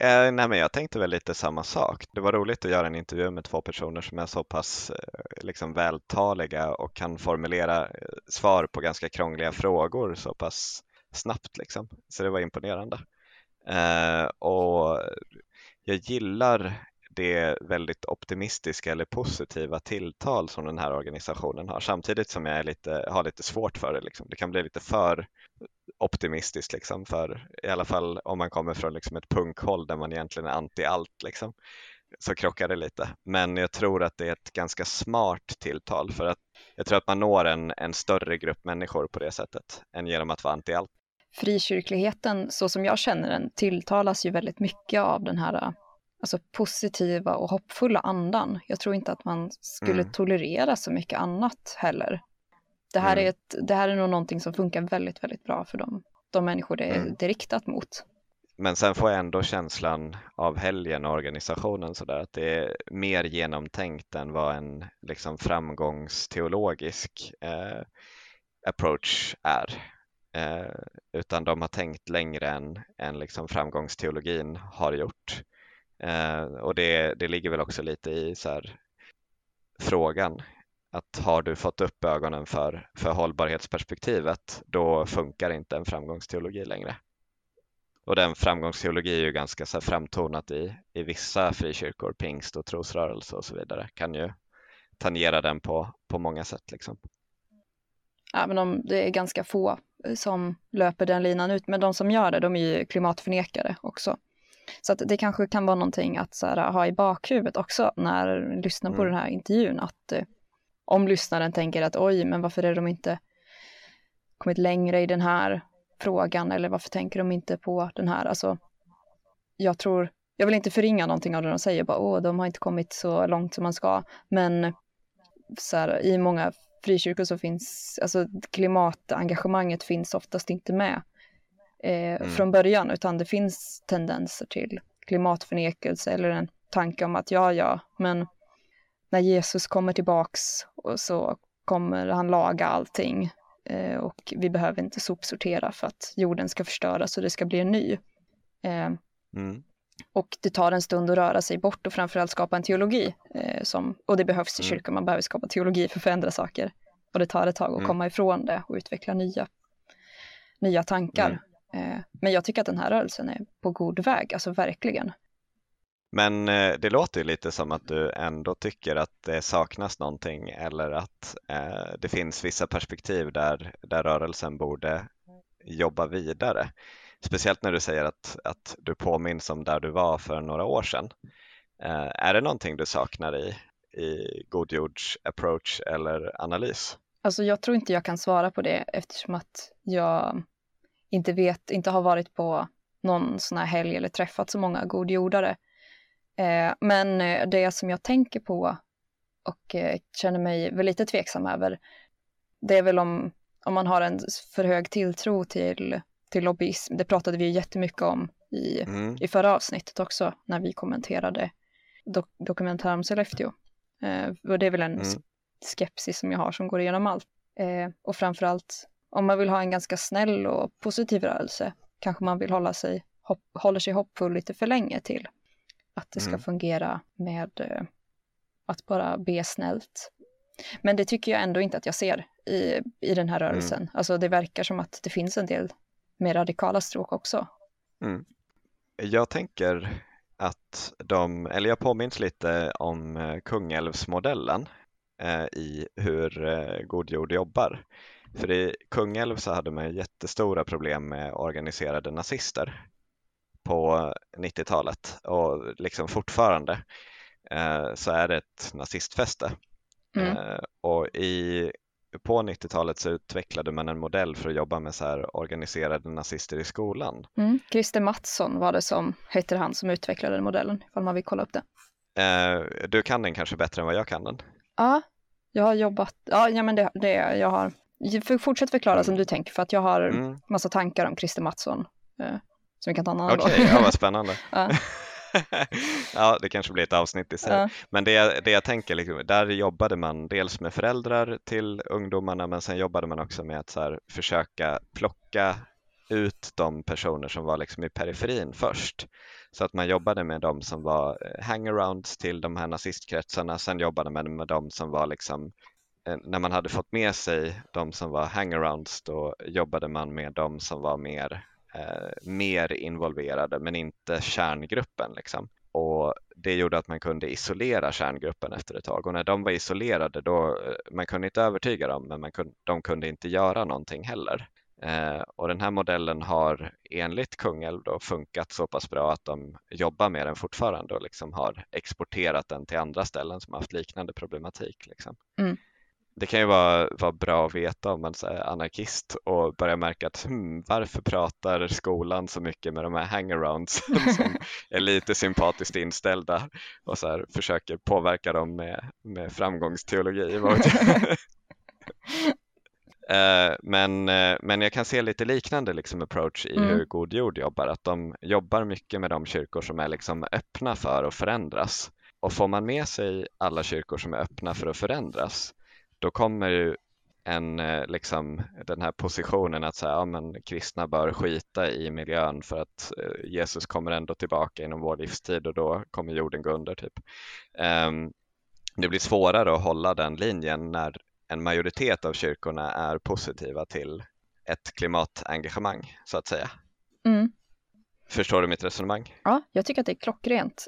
Eh, nej, men jag tänkte väl lite samma sak. Det var roligt att göra en intervju med två personer som är så pass eh, liksom, vältaliga och kan formulera eh, svar på ganska krångliga frågor så pass snabbt. Liksom. Så det var imponerande. Eh, och jag gillar det väldigt optimistiska eller positiva tilltal som den här organisationen har samtidigt som jag är lite, har lite svårt för det. Liksom. Det kan bli lite för optimistiskt liksom för i alla fall om man kommer från liksom ett punkhåll där man egentligen är anti allt liksom så krockar det lite. Men jag tror att det är ett ganska smart tilltal för att jag tror att man når en, en större grupp människor på det sättet än genom att vara anti allt.
Frikyrkligheten, så som jag känner den, tilltalas ju väldigt mycket av den här alltså positiva och hoppfulla andan. Jag tror inte att man skulle mm. tolerera så mycket annat heller. Det här, mm. är ett, det här är nog någonting som funkar väldigt, väldigt bra för dem, de människor det, mm. det är riktat mot.
Men sen får jag ändå känslan av helgen och organisationen sådär att det är mer genomtänkt än vad en liksom framgångsteologisk eh, approach är. Eh, utan de har tänkt längre än, än liksom framgångsteologin har gjort. Eh, och det, det ligger väl också lite i så här, frågan att har du fått upp ögonen för, för hållbarhetsperspektivet då funkar inte en framgångsteologi längre. Och den framgångsteologi är ju ganska så framtonat i, i vissa frikyrkor, pingst och trosrörelse och så vidare, kan ju tangera den på, på många sätt. Liksom.
Även om det är ganska få som löper den linan ut, men de som gör det, de är ju klimatförnekare också. Så att det kanske kan vara någonting att här, ha i bakhuvudet också när lyssnar på mm. den här intervjun, att eh, om lyssnaren tänker att oj, men varför är de inte kommit längre i den här frågan eller varför tänker de inte på den här? Alltså, jag tror, jag vill inte förringa någonting av det de säger, bara åh, de har inte kommit så långt som man ska, men så här, i många frikyrkor så finns, alltså klimatengagemanget finns oftast inte med eh, mm. från början, utan det finns tendenser till klimatförnekelse eller en tanke om att ja, ja, men när Jesus kommer tillbaks och så kommer han laga allting eh, och vi behöver inte sopsortera för att jorden ska förstöras och det ska bli en ny. Eh, mm. Och det tar en stund att röra sig bort och framförallt skapa en teologi. Eh, som, och det behövs i mm. kyrkan, man behöver skapa teologi för att förändra saker. Och det tar ett tag att mm. komma ifrån det och utveckla nya, nya tankar. Eh, men jag tycker att den här rörelsen är på god väg, alltså verkligen.
Men eh, det låter ju lite som att du ändå tycker att det saknas någonting eller att eh, det finns vissa perspektiv där, där rörelsen borde jobba vidare. Speciellt när du säger att, att du påminns om där du var för några år sedan. Är det någonting du saknar i, i godjords approach eller analys?
Alltså jag tror inte jag kan svara på det eftersom att jag inte vet, inte har varit på någon sån här helg eller träffat så många godjordare. Eh, men eh, det som jag tänker på och eh, känner mig väl lite tveksam över, det är väl om, om man har en för hög tilltro till, till lobbyism. Det pratade vi jättemycket om i, mm. i förra avsnittet också, när vi kommenterade dok dokumentär om Sollefteå. Eh, och det är väl en mm. skepsis som jag har som går igenom allt. Eh, och framförallt om man vill ha en ganska snäll och positiv rörelse kanske man vill hålla sig, hopp, håller sig hoppfull lite för länge till att det ska mm. fungera med eh, att bara be snällt. Men det tycker jag ändå inte att jag ser i, i den här mm. rörelsen. Mm. Alltså det verkar som att det finns en del mer radikala stråk också.
Mm. Jag tänker att de, eller jag påminns lite om eh, Kungälvsmodellen eh, i hur eh, God jord jobbar. För i Kungälv så hade man jättestora problem med organiserade nazister på 90-talet och liksom fortfarande eh, så är det ett nazistfäste. Mm. Eh, och i, på 90-talet så utvecklade man en modell för att jobba med så här organiserade nazister i skolan.
Mm. Christer Mattsson var det som heter han som utvecklade den modellen, ifall man vill kolla upp det.
Eh, du kan den kanske bättre än vad jag kan den?
Ja, jag har jobbat, ja, ja men det, det jag har, fortsätt förklara mm. som du tänker för att jag har mm. massa tankar om Christer Mattsson. Eh, som vi kan ta en annan
Okej, okay, ja vad spännande. ja. ja, det kanske blir ett avsnitt i sig. Ja. Men det, det jag tänker, liksom, där jobbade man dels med föräldrar till ungdomarna men sen jobbade man också med att så här, försöka plocka ut de personer som var liksom i periferin först. Så att man jobbade med de som var eh, hangarounds till de här nazistkretsarna, sen jobbade man med de som var liksom Eh, när man hade fått med sig de som var hangarounds då jobbade man med de som var mer, eh, mer involverade men inte kärngruppen. Liksom. Och det gjorde att man kunde isolera kärngruppen efter ett tag och när de var isolerade då, eh, man kunde inte övertyga dem men man kunde, de kunde inte göra någonting heller. Eh, och den här modellen har enligt Kungälv då funkat så pass bra att de jobbar med den fortfarande och liksom har exporterat den till andra ställen som har haft liknande problematik. Liksom.
Mm.
Det kan ju vara, vara bra att veta om man är anarkist och börjar märka att hmm, varför pratar skolan så mycket med de här hangarounds som är lite sympatiskt inställda och så här, försöker påverka dem med, med framgångsteologi. Eh, men, eh, men jag kan se lite liknande liksom approach i mm. hur God Jord jobbar, att de jobbar mycket med de kyrkor som är liksom öppna för att förändras. Och får man med sig alla kyrkor som är öppna för att förändras, då kommer ju en, eh, liksom, den här positionen att säga, ja, men kristna bör skita i miljön för att Jesus kommer ändå tillbaka inom vår livstid och då kommer jorden gå under. Typ. Um, det blir svårare att hålla den linjen när en majoritet av kyrkorna är positiva till ett klimatengagemang så att säga.
Mm.
Förstår du mitt resonemang?
Ja, jag tycker att det är klockrent.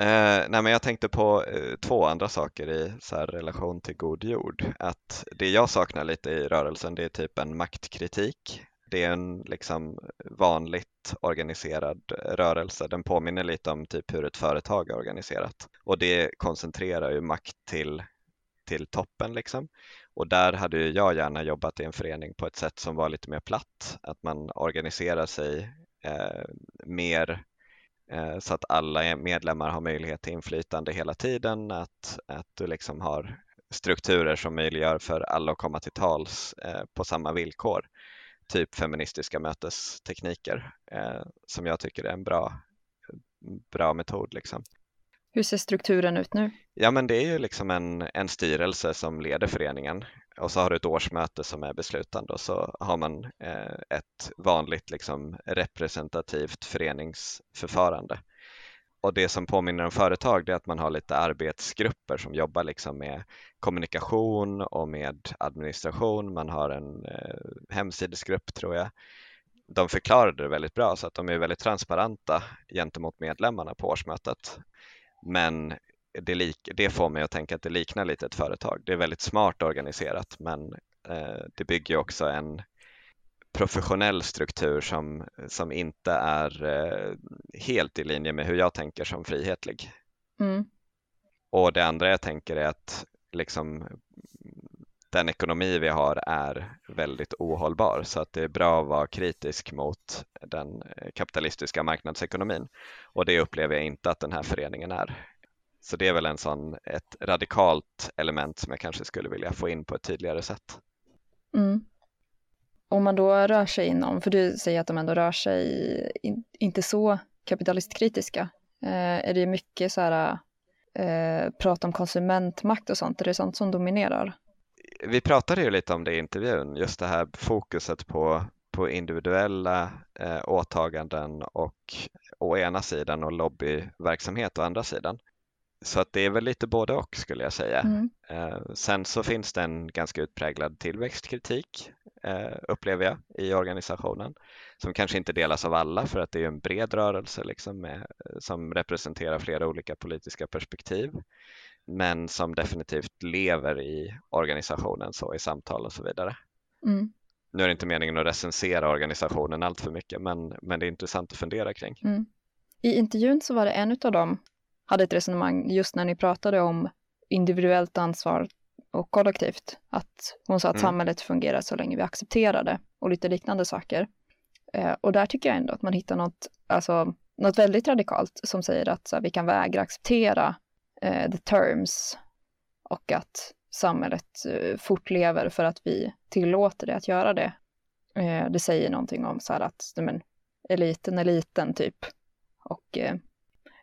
Eh, nej, men jag tänkte på eh, två andra saker i så här, relation till god jord. Att det jag saknar lite i rörelsen det är typ en maktkritik. Det är en liksom vanligt organiserad rörelse. Den påminner lite om typ hur ett företag är organiserat och det koncentrerar ju makt till till toppen liksom. Och där hade jag gärna jobbat i en förening på ett sätt som var lite mer platt, att man organiserar sig eh, mer så att alla medlemmar har möjlighet till inflytande hela tiden, att, att du liksom har strukturer som möjliggör för alla att komma till tals eh, på samma villkor. Typ feministiska mötestekniker eh, som jag tycker är en bra, bra metod. Liksom.
Hur ser strukturen ut nu?
Ja, men det är ju liksom en, en styrelse som leder föreningen och så har du ett årsmöte som är beslutande och så har man eh, ett vanligt liksom, representativt föreningsförfarande. Och det som påminner om företag det är att man har lite arbetsgrupper som jobbar liksom med kommunikation och med administration. Man har en eh, hemsidesgrupp tror jag. De förklarade det väldigt bra så att de är väldigt transparenta gentemot medlemmarna på årsmötet men det, lik, det får mig att tänka att det liknar lite ett företag. Det är väldigt smart organiserat men eh, det bygger också en professionell struktur som, som inte är eh, helt i linje med hur jag tänker som frihetlig.
Mm.
Och det andra jag tänker är att liksom, den ekonomi vi har är väldigt ohållbar så att det är bra att vara kritisk mot den kapitalistiska marknadsekonomin och det upplever jag inte att den här föreningen är. Så det är väl en sån, ett radikalt element som jag kanske skulle vilja få in på ett tydligare sätt.
Mm. Om man då rör sig inom, för du säger att de ändå rör sig in, inte så kapitalistkritiska, eh, är det mycket så här eh, prat om konsumentmakt och sånt, är det sånt som dominerar?
vi pratade ju lite om det i intervjun, just det här fokuset på, på individuella eh, åtaganden och å ena sidan och lobbyverksamhet å andra sidan. Så att det är väl lite både och skulle jag säga.
Mm.
Eh, sen så finns det en ganska utpräglad tillväxtkritik eh, upplever jag i organisationen som kanske inte delas av alla för att det är en bred rörelse liksom med, som representerar flera olika politiska perspektiv men som definitivt lever i organisationen så i samtal och så vidare.
Mm.
Nu är det inte meningen att recensera organisationen allt för mycket men, men det är intressant att fundera kring.
Mm. I intervjun så var det en av dem hade ett resonemang just när ni pratade om individuellt ansvar och kollektivt. Att hon sa att mm. samhället fungerar så länge vi accepterar det och lite liknande saker. Eh, och där tycker jag ändå att man hittar något, alltså, något väldigt radikalt som säger att här, vi kan vägra acceptera eh, the terms och att samhället eh, fortlever för att vi tillåter det att göra det. Eh, det säger någonting om så här att men, eliten är liten typ och eh,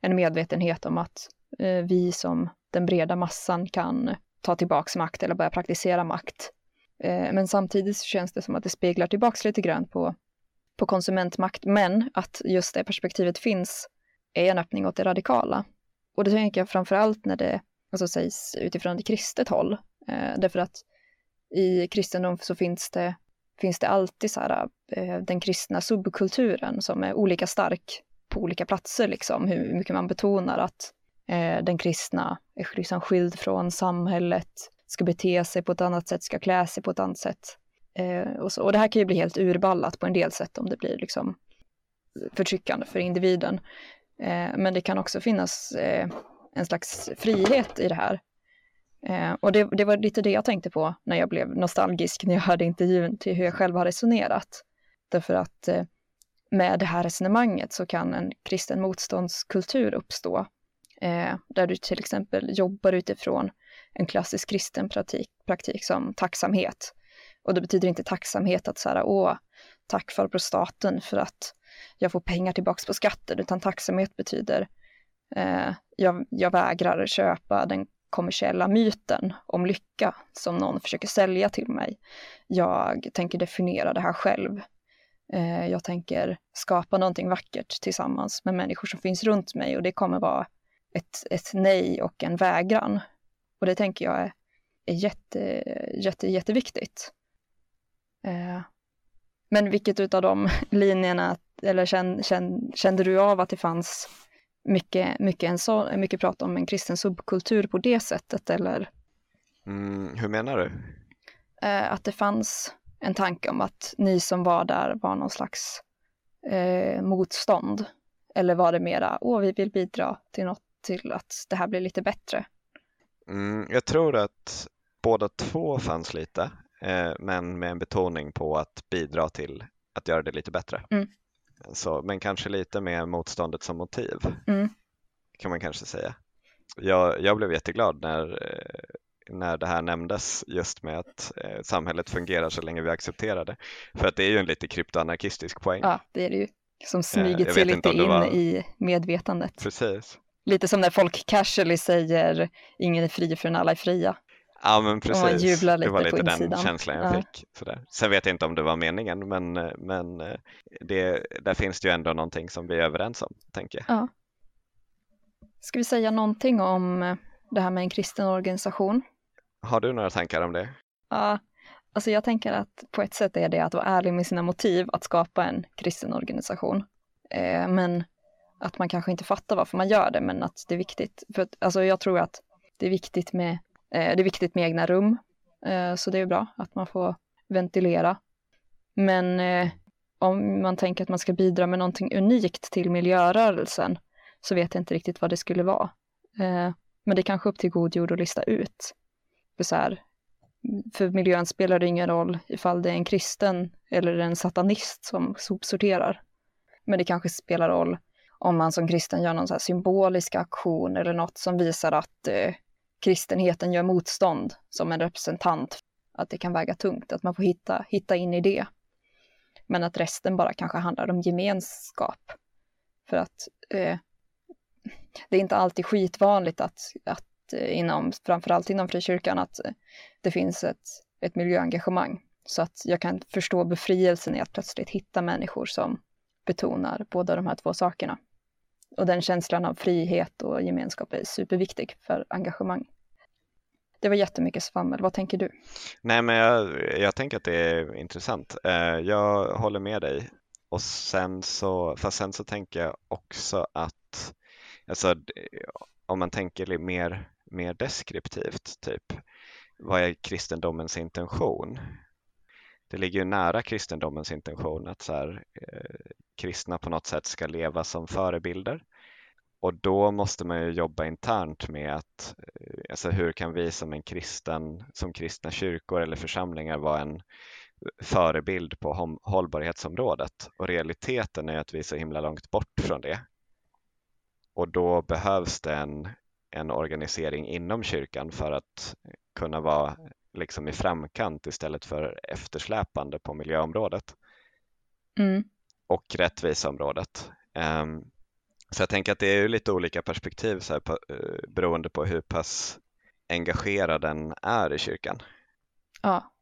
en medvetenhet om att eh, vi som den breda massan kan ta tillbaks makt eller börja praktisera makt. Eh, men samtidigt så känns det som att det speglar tillbaks lite grann på på konsumentmakt, men att just det perspektivet finns är en öppning åt det radikala. Och det tänker jag framför allt när det alltså, sägs utifrån ett kristet håll. Eh, därför att i kristendom så finns det, finns det alltid så här, eh, den kristna subkulturen som är olika stark på olika platser, liksom, hur mycket man betonar att eh, den kristna är liksom skild från samhället, ska bete sig på ett annat sätt, ska klä sig på ett annat sätt. Eh, och, så, och det här kan ju bli helt urballat på en del sätt om det blir liksom förtryckande för individen. Eh, men det kan också finnas eh, en slags frihet i det här. Eh, och det, det, var lite det jag tänkte på när jag blev nostalgisk när jag hörde intervjun till hur jag själv har resonerat. Därför att eh, med det här resonemanget så kan en kristen motståndskultur uppstå. Eh, där du till exempel jobbar utifrån en klassisk kristen praktik, praktik som tacksamhet. Och det betyder inte tacksamhet att så här, åh, tack farbror staten för att jag får pengar tillbaks på skatten, utan tacksamhet betyder eh, jag, jag vägrar köpa den kommersiella myten om lycka som någon försöker sälja till mig. Jag tänker definiera det här själv. Eh, jag tänker skapa någonting vackert tillsammans med människor som finns runt mig och det kommer vara ett, ett nej och en vägran. Och det tänker jag är, är jätte, jätte, jätteviktigt. Eh, men vilket utav de linjerna, eller kände, kände du av att det fanns mycket, mycket, en så, mycket prat om en kristen subkultur på det sättet, eller?
Mm, hur menar du?
Eh, att det fanns en tanke om att ni som var där var någon slags eh, motstånd. Eller var det mera, åh, vi vill bidra till något, till att det här blir lite bättre?
Mm, jag tror att båda två fanns lite, eh, men med en betoning på att bidra till att göra det lite bättre.
Mm.
Så, men kanske lite med motståndet som motiv,
Mm.
kan man kanske säga. Jag, jag blev jätteglad när, eh, när det här nämndes just med att eh, samhället fungerar så länge vi accepterar det. För att det är ju en lite kryptoanarkistisk poäng.
Ja, det är det ju. Som smugit
vet
sig lite in
var-
i medvetandet.
Precis.
Lite som när folk casually säger ingen är fri förrän alla är fria.
Ja men precis,
jublar
det var
lite
lite den
insidan.
känslan jag
Ja.
fick. Sådär. Sen vet jag inte om det var meningen men, eh, men eh, det, där finns det ju ändå någonting som vi är överens om, tänker jag.
Ska vi säga någonting om eh, det här med en kristen organisation?
Har du några tankar om det?
Ja, alltså jag tänker att på ett sätt är det att vara ärlig med sina motiv att skapa en kristen organisation. Eh, men att man kanske inte fattar varför man gör det, men att det är viktigt. För att, alltså jag tror att det är viktigt med, eh, det är viktigt med egna rum, eh, så det är bra att man får ventilera. Men eh, om man tänker att man ska bidra med någonting unikt till miljörörelsen så vet jag inte riktigt vad det skulle vara. Eh, men det är kanske upp till god jord att lista ut. För så här, för miljön spelar det ingen roll ifall det är en kristen eller en satanist som sopsorterar. Men det kanske spelar roll om man som kristen gör någon så här symbolisk aktion eller något som visar att eh, kristenheten gör motstånd som en representant. Att det kan väga tungt, att man får hitta, hitta in i det. Men att resten bara kanske handlar om gemenskap. För att eh, det är inte alltid skitvanligt att, att Eh, inom, framförallt inom frikyrkan, att eh, det finns ett, ett miljöengagemang. Så att jag kan förstå befrielsen i att plötsligt hitta människor som betonar båda de här två sakerna. Och den känslan av frihet och gemenskap är superviktig för engagemang. Det var jättemycket svammel. Vad tänker du?
Nej men jag, jag tänker att det är intressant. Eh, jag håller med dig. Och sen så, fast sen så tänker jag också att alltså, om man tänker mer, mer deskriptivt, typ vad är kristendomens intention? Det ligger ju nära kristendomens intention att så här, eh, kristna på något sätt ska leva som förebilder. Och då måste man ju jobba internt med att eh, alltså hur kan vi som en kristen, som kristna kyrkor eller församlingar vara en förebild på hållbarhetsområdet? Och realiteten är att vi är så himla långt bort från det. Och då behövs det en, en organisering inom kyrkan för att kunna vara liksom i framkant istället för eftersläpande på miljöområdet
Mm.
och rättviseområdet. Ehm, Så jag tänker att det är lite olika perspektiv så här, på, eh, beroende på hur pass engagerad den är i kyrkan.
Ja.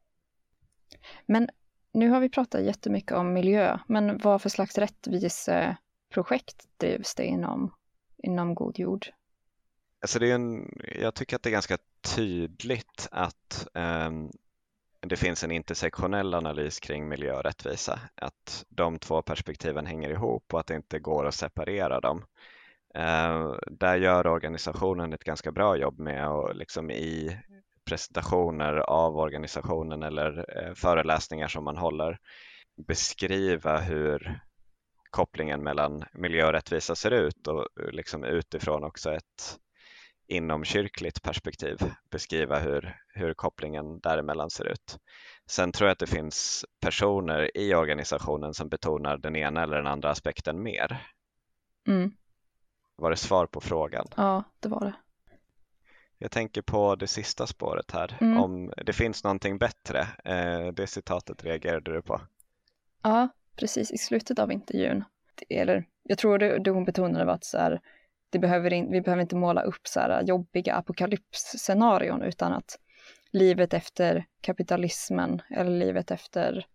Men nu har vi pratat jättemycket om miljö, men vad för slags rättviseprojekt drivs det inom, inom God jord?
Alltså det är en, jag tycker att det är ganska tydligt att um, det finns en intersektionell analys kring miljö och rättvisa, att de två perspektiven hänger ihop och att det inte går att separera dem. Uh, där gör organisationen ett ganska bra jobb med att liksom i presentationer av organisationen eller uh, föreläsningar som man håller beskriva hur kopplingen mellan miljö och rättvisa ser ut och liksom utifrån också ett inomkyrkligt perspektiv beskriva hur, hur kopplingen däremellan ser ut. Sen tror jag att det finns personer i organisationen som betonar den ena eller den andra aspekten mer.
Mm.
Var det svar på frågan?
Ja, det var det.
Jag tänker på det sista spåret här,
Mm.
om det finns någonting bättre. Eh, det citatet reagerade du på.
Ja, precis i slutet av intervjun. Eller jag tror det, det hon betonade var att så här, det behöver in, vi behöver inte måla upp så här jobbiga apokalypsscenarion utan att livet efter kapitalismen eller livet efter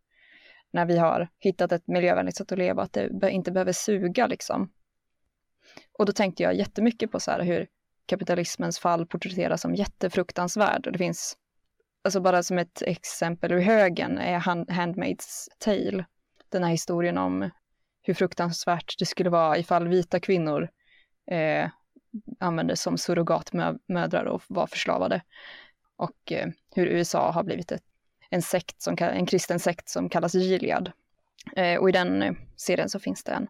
när vi har hittat ett miljövänligt sätt att leva, att det inte behöver suga liksom. Och då tänkte jag jättemycket på så här hur kapitalismens fall porträtteras som jättefruktansvärd. Och det finns, alltså bara som ett exempel ur högen är Hand- Handmaid's Tale. Den här historien om hur fruktansvärt det skulle vara ifall vita kvinnor eh, användes som surrogatmödrar och var förslavade. Och eh, hur USA har blivit ett, en sekt, som, en kristen sekt som kallas Gilead. Eh, och i den eh, serien så finns det en,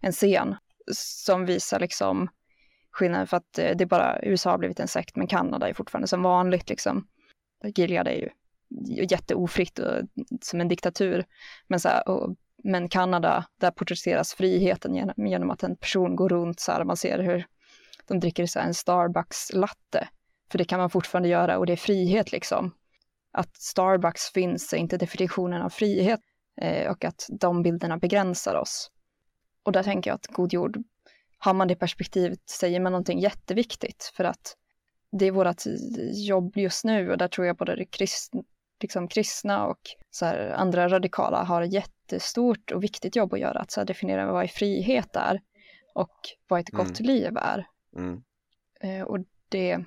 en scen som visar liksom skillnaden för att eh, det är bara USA har blivit en sekt men Kanada är fortfarande som vanligt liksom. Gilead är ju jätteofritt och som en diktatur. Men, så här, och, men Kanada, där porträtteras friheten genom, genom att en person går runt så här, man ser hur de dricker så här, en Starbucks latte. För det kan man fortfarande göra och det är frihet liksom. Att Starbucks finns är inte definitionen av frihet eh, och att de bilderna begränsar oss. Och där tänker jag att god jord, har man det perspektivet säger man någonting jätteviktigt för att det är vårt jobb just nu och där tror jag både det krist, liksom kristna och så här, andra radikala har gett jättestort och viktigt jobb att göra, att så definiera vad är frihet är och vad ett gott liv är.
Mm.
Eh, och det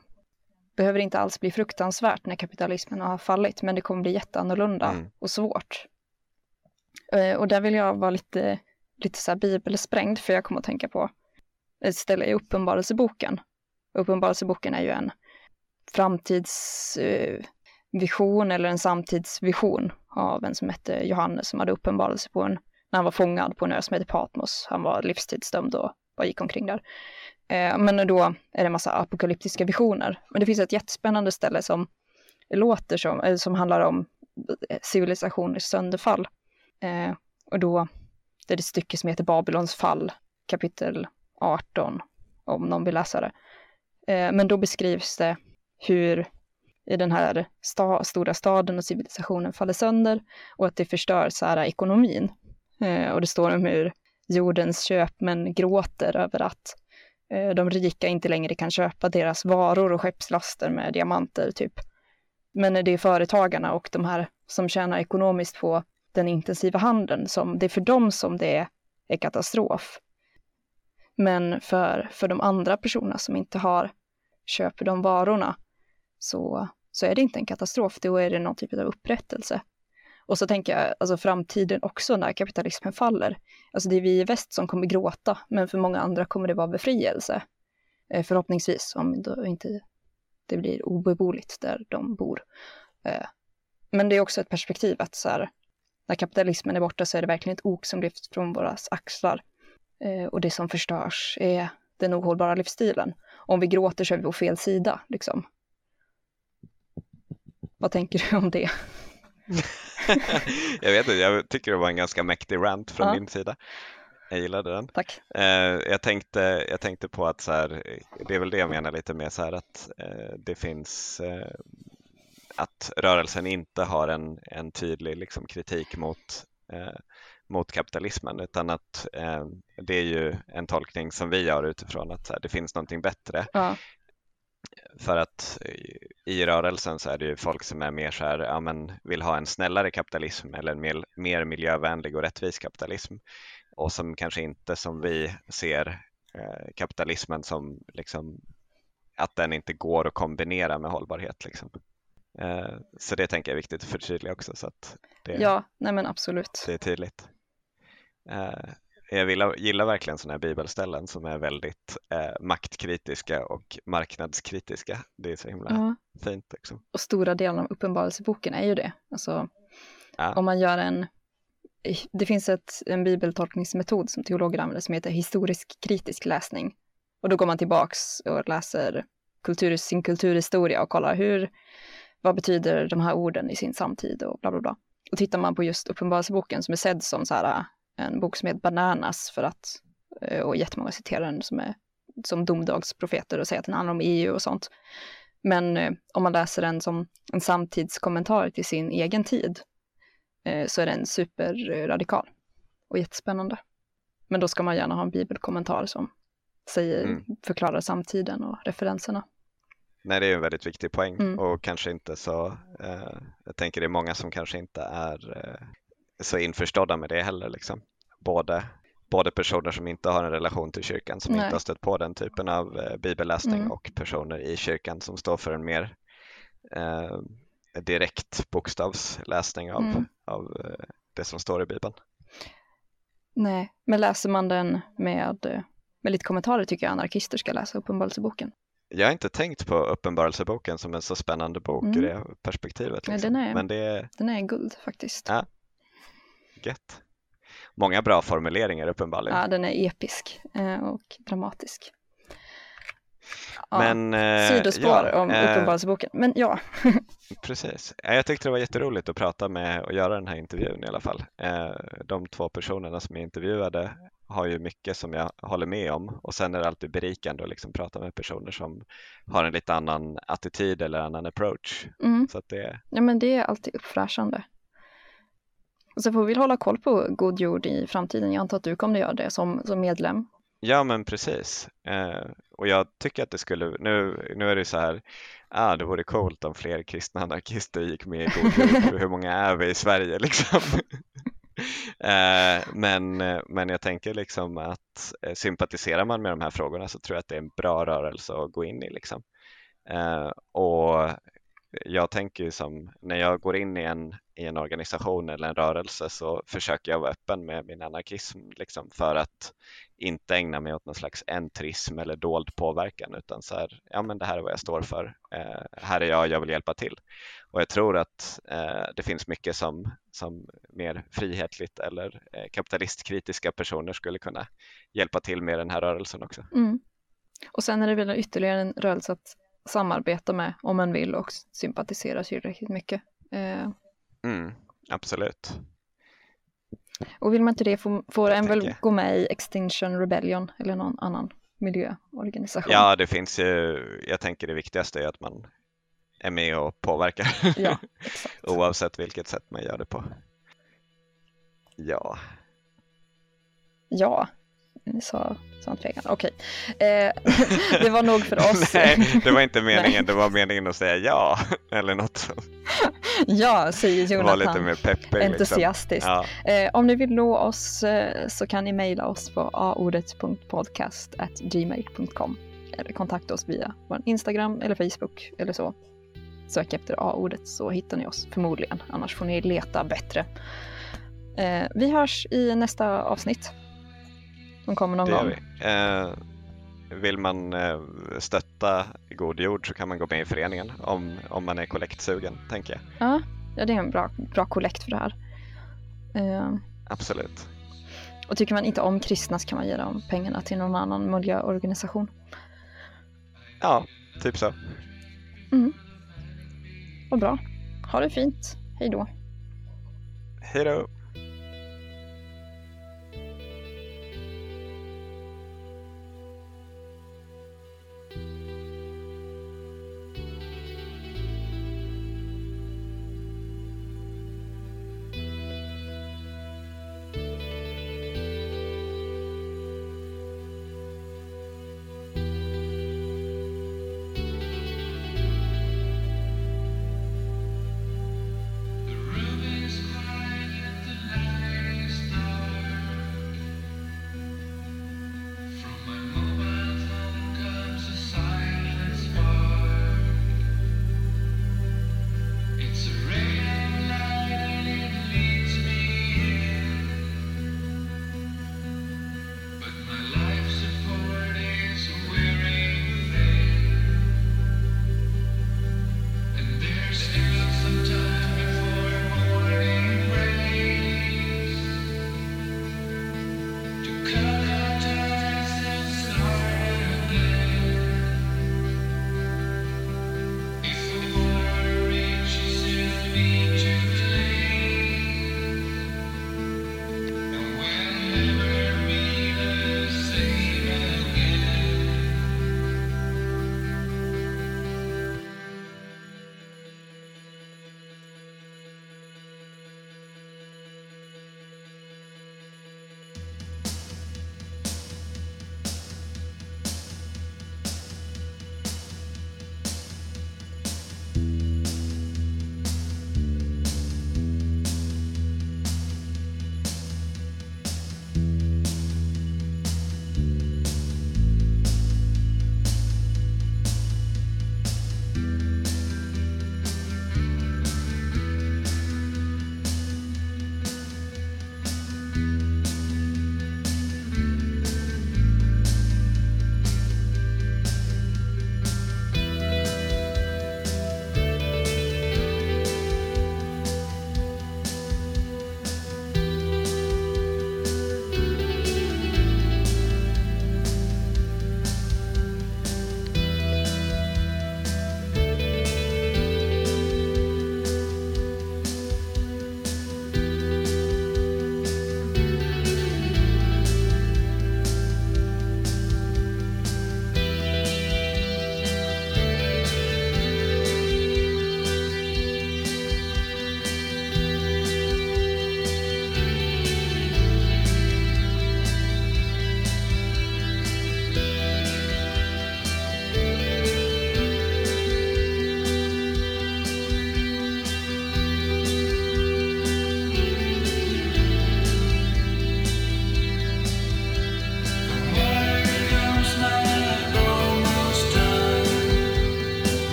behöver inte alls bli fruktansvärt när kapitalismen har fallit, men det kommer bli jätteannorlunda
Mm.
och svårt. Eh, och där vill jag vara lite, lite så här bibelsprängd, för jag kommer att tänka på ett ställe i Uppenbarelseboken. Uppenbarelseboken är ju en framtidsvision eller en samtidsvision av en som hette Johannes som hade uppenbarelse på en, när han var fångad på en ö som heter Patmos. Han var livstidsdömd och bara gick omkring där. Eh, men då är det en massa apokalyptiska visioner. Men det finns ett jättespännande ställe som låter som, eller som handlar om eh, civilisationers sönderfall. Eh, och då det är det stycke som heter Babylons fall, kapitel 18, om någon vill läsa det. Eh, men då beskrivs det hur i den här sta stora staden och civilisationen faller sönder och att det förstör så här ekonomin. Eh, och det står om hur jordens köpmän gråter över att eh, de rika inte längre kan köpa deras varor och skeppslaster med diamanter typ. Men det är företagarna och de här som tjänar ekonomiskt på den intensiva handeln som det är för dem som det är, är katastrof. Men för, för de andra personerna som inte har, köper de varorna så, så är det inte en katastrof, då är det någon typ av upprättelse. Och så tänker jag, alltså framtiden också när kapitalismen faller. Alltså det är vi i väst som kommer gråta, men för många andra kommer det vara befrielse. Eh, förhoppningsvis, om då inte det blir obeboeligt där de bor. Eh, men det är också ett perspektiv att så här, när kapitalismen är borta så är det verkligen ett ok som lyfts från våra axlar. Eh, och det som förstörs är den ohållbara livsstilen. Om vi gråter så är vi på fel sida, liksom. Vad tänker du om det?
jag vet inte, jag tycker det var en ganska mäktig rant från
Ja.
din sida. Jag gillade den.
Tack.
Eh, jag, tänkte, jag tänkte på att så här, det är väl det jag menar lite med så här att eh, det finns eh, att rörelsen inte har en, en tydlig liksom, kritik mot, mot kapitalismen utan att det är ju en tolkning som vi gör utifrån att så här, det finns någonting bättre.
Ja,
För att i rörelsen så är det ju folk som är mer så här, ja, men vill ha en snällare kapitalism eller en mer, mer miljövänlig och rättvis kapitalism och som kanske inte som vi ser eh, kapitalismen som liksom, att den inte går att kombinera med hållbarhet. Liksom. Eh, så det tänker jag är viktigt att förtydliga också så att det,
Ja, nej men absolut.
det är tydligt. Eh, jag gillar, gillar verkligen sådana här bibelställen som är väldigt eh, maktkritiska och marknadskritiska. Det är så himla
Ja.
fint. Liksom.
Och stora delen av Uppenbarelseboken är ju det. Alltså,
Ja.
om man gör en... Det finns ett, en bibeltolkningsmetod som teologer använder som heter historisk kritisk läsning. Och då går man tillbaks och läser kultur, sin kulturhistoria och kollar hur, vad betyder de här orden i sin samtid och bla bla bla. Och tittar man på just Uppenbarelseboken som är sedd som så här, en bok som heter Bananas för att, eh, och jättemånga citerar den som, är, som domedagsprofeter och säger att den handlar om EU och sånt. Men eh, om man läser den som en samtidskommentar till sin egen tid eh, så är den superradikal och jättespännande. Men då ska man gärna ha en bibelkommentar som säger,
Mm.
förklarar samtiden och referenserna.
Nej, det är en väldigt viktig poäng
Mm.
och kanske inte så, eh, jag tänker det är många som kanske inte är så införstådda med det heller. Liksom. Både, både personer som inte har en relation till kyrkan som
Nej.
inte har stött på den typen av eh, bibelläsning
Mm.
och personer i kyrkan som står för en mer eh, direkt bokstavsläsning av,
Mm.
av eh, det som står i Bibeln.
Nej, men läser man den med, eh, med lite kommentarer tycker jag anarkister ska läsa Uppenbarelseboken.
Jag har inte tänkt på Uppenbarelseboken som en så spännande bok
Mm.
i det perspektivet. Liksom.
den är-
Men det
Den är guld faktiskt.
Ja. Gött. Många bra formuleringar uppenbarligen.
Ja, den är episk eh, och dramatisk. Ja,
Men, eh,
sidospår
ja,
om
eh,
Uppenbarelseboken. Men ja,
Precis. Ja, Jag tyckte det var jätteroligt att prata med och göra den här intervjun i alla fall. De två personerna som jag intervjuade har ju mycket som jag håller med om och sen är det alltid berikande att liksom prata med personer som har en lite annan attityd eller annan approach.
mm,
Så det,
ja, men det är alltid uppfräschande. Och så får vi hålla koll på God jord i framtiden. Jag antar att du kommer att göra det som, som medlem.
ja men precis. Eh, Och jag tycker att det skulle, nu, nu är det så här, ah, det vore coolt om fler kristna anarkister gick med i God jord. Hur många är vi i Sverige liksom? Eh, men, men jag tänker liksom att eh, sympatiserar man med de här frågorna så tror jag att det är en bra rörelse att gå in i. Liksom. Eh, och jag tänker ju som när jag går in i en, i en organisation eller en rörelse så försöker jag vara öppen med min anarkism liksom, för att inte ägna mig åt någon slags entrism eller dold påverkan utan så här, ja men det här är vad jag står för, eh, här är jag, jag vill hjälpa till. Och jag tror att eh, det finns mycket som, som mer frihetligt eller eh, kapitalistkritiska personer skulle kunna hjälpa till med den här rörelsen också.
Mm. Och sen är det väl ytterligare en rörelse att samarbeta med om man vill och sympatisera tillräckligt mycket. Eh,
Mm, absolut.
och vill man inte det får, får en väl gå med i Extinction Rebellion eller någon annan miljöorganisation.
Ja, det finns ju, jag tänker det viktigaste är att man är med och påverkar
Ja,
oavsett vilket sätt man gör det på. Ja,
Ja, ni sa sa tvekande. Okej, eh, det var nog för oss.
nej, det var inte meningen, det var meningen att säga ja eller något sånt.
ja, säger
Det var lite
Jonathan
mer peppig. Liksom.
entusiastiskt.
Ja,
Eh, om ni vill nå oss eh, så kan ni mejla oss på aordet.podcast@gmail.com eller kontakta oss via vår Instagram eller Facebook eller så. Sök efter A-ordet så hittar ni oss förmodligen, annars får ni leta bättre. Eh, vi hörs i nästa avsnitt som kommer någon
det gör
gång.
vi. Eh, vill man eh, stötta God Jord så kan man gå med i föreningen om, om man är kollektsugen, tänker jag.
Ja, ja, det är en bra, bra kollekt för det här. Eh,
Absolut.
och tycker man inte om kristna så kan man ge dem pengarna till någon annan miljöorganisation.
Ja, typ så.
Vad bra. Ha det fint. Hej då.
Hej då!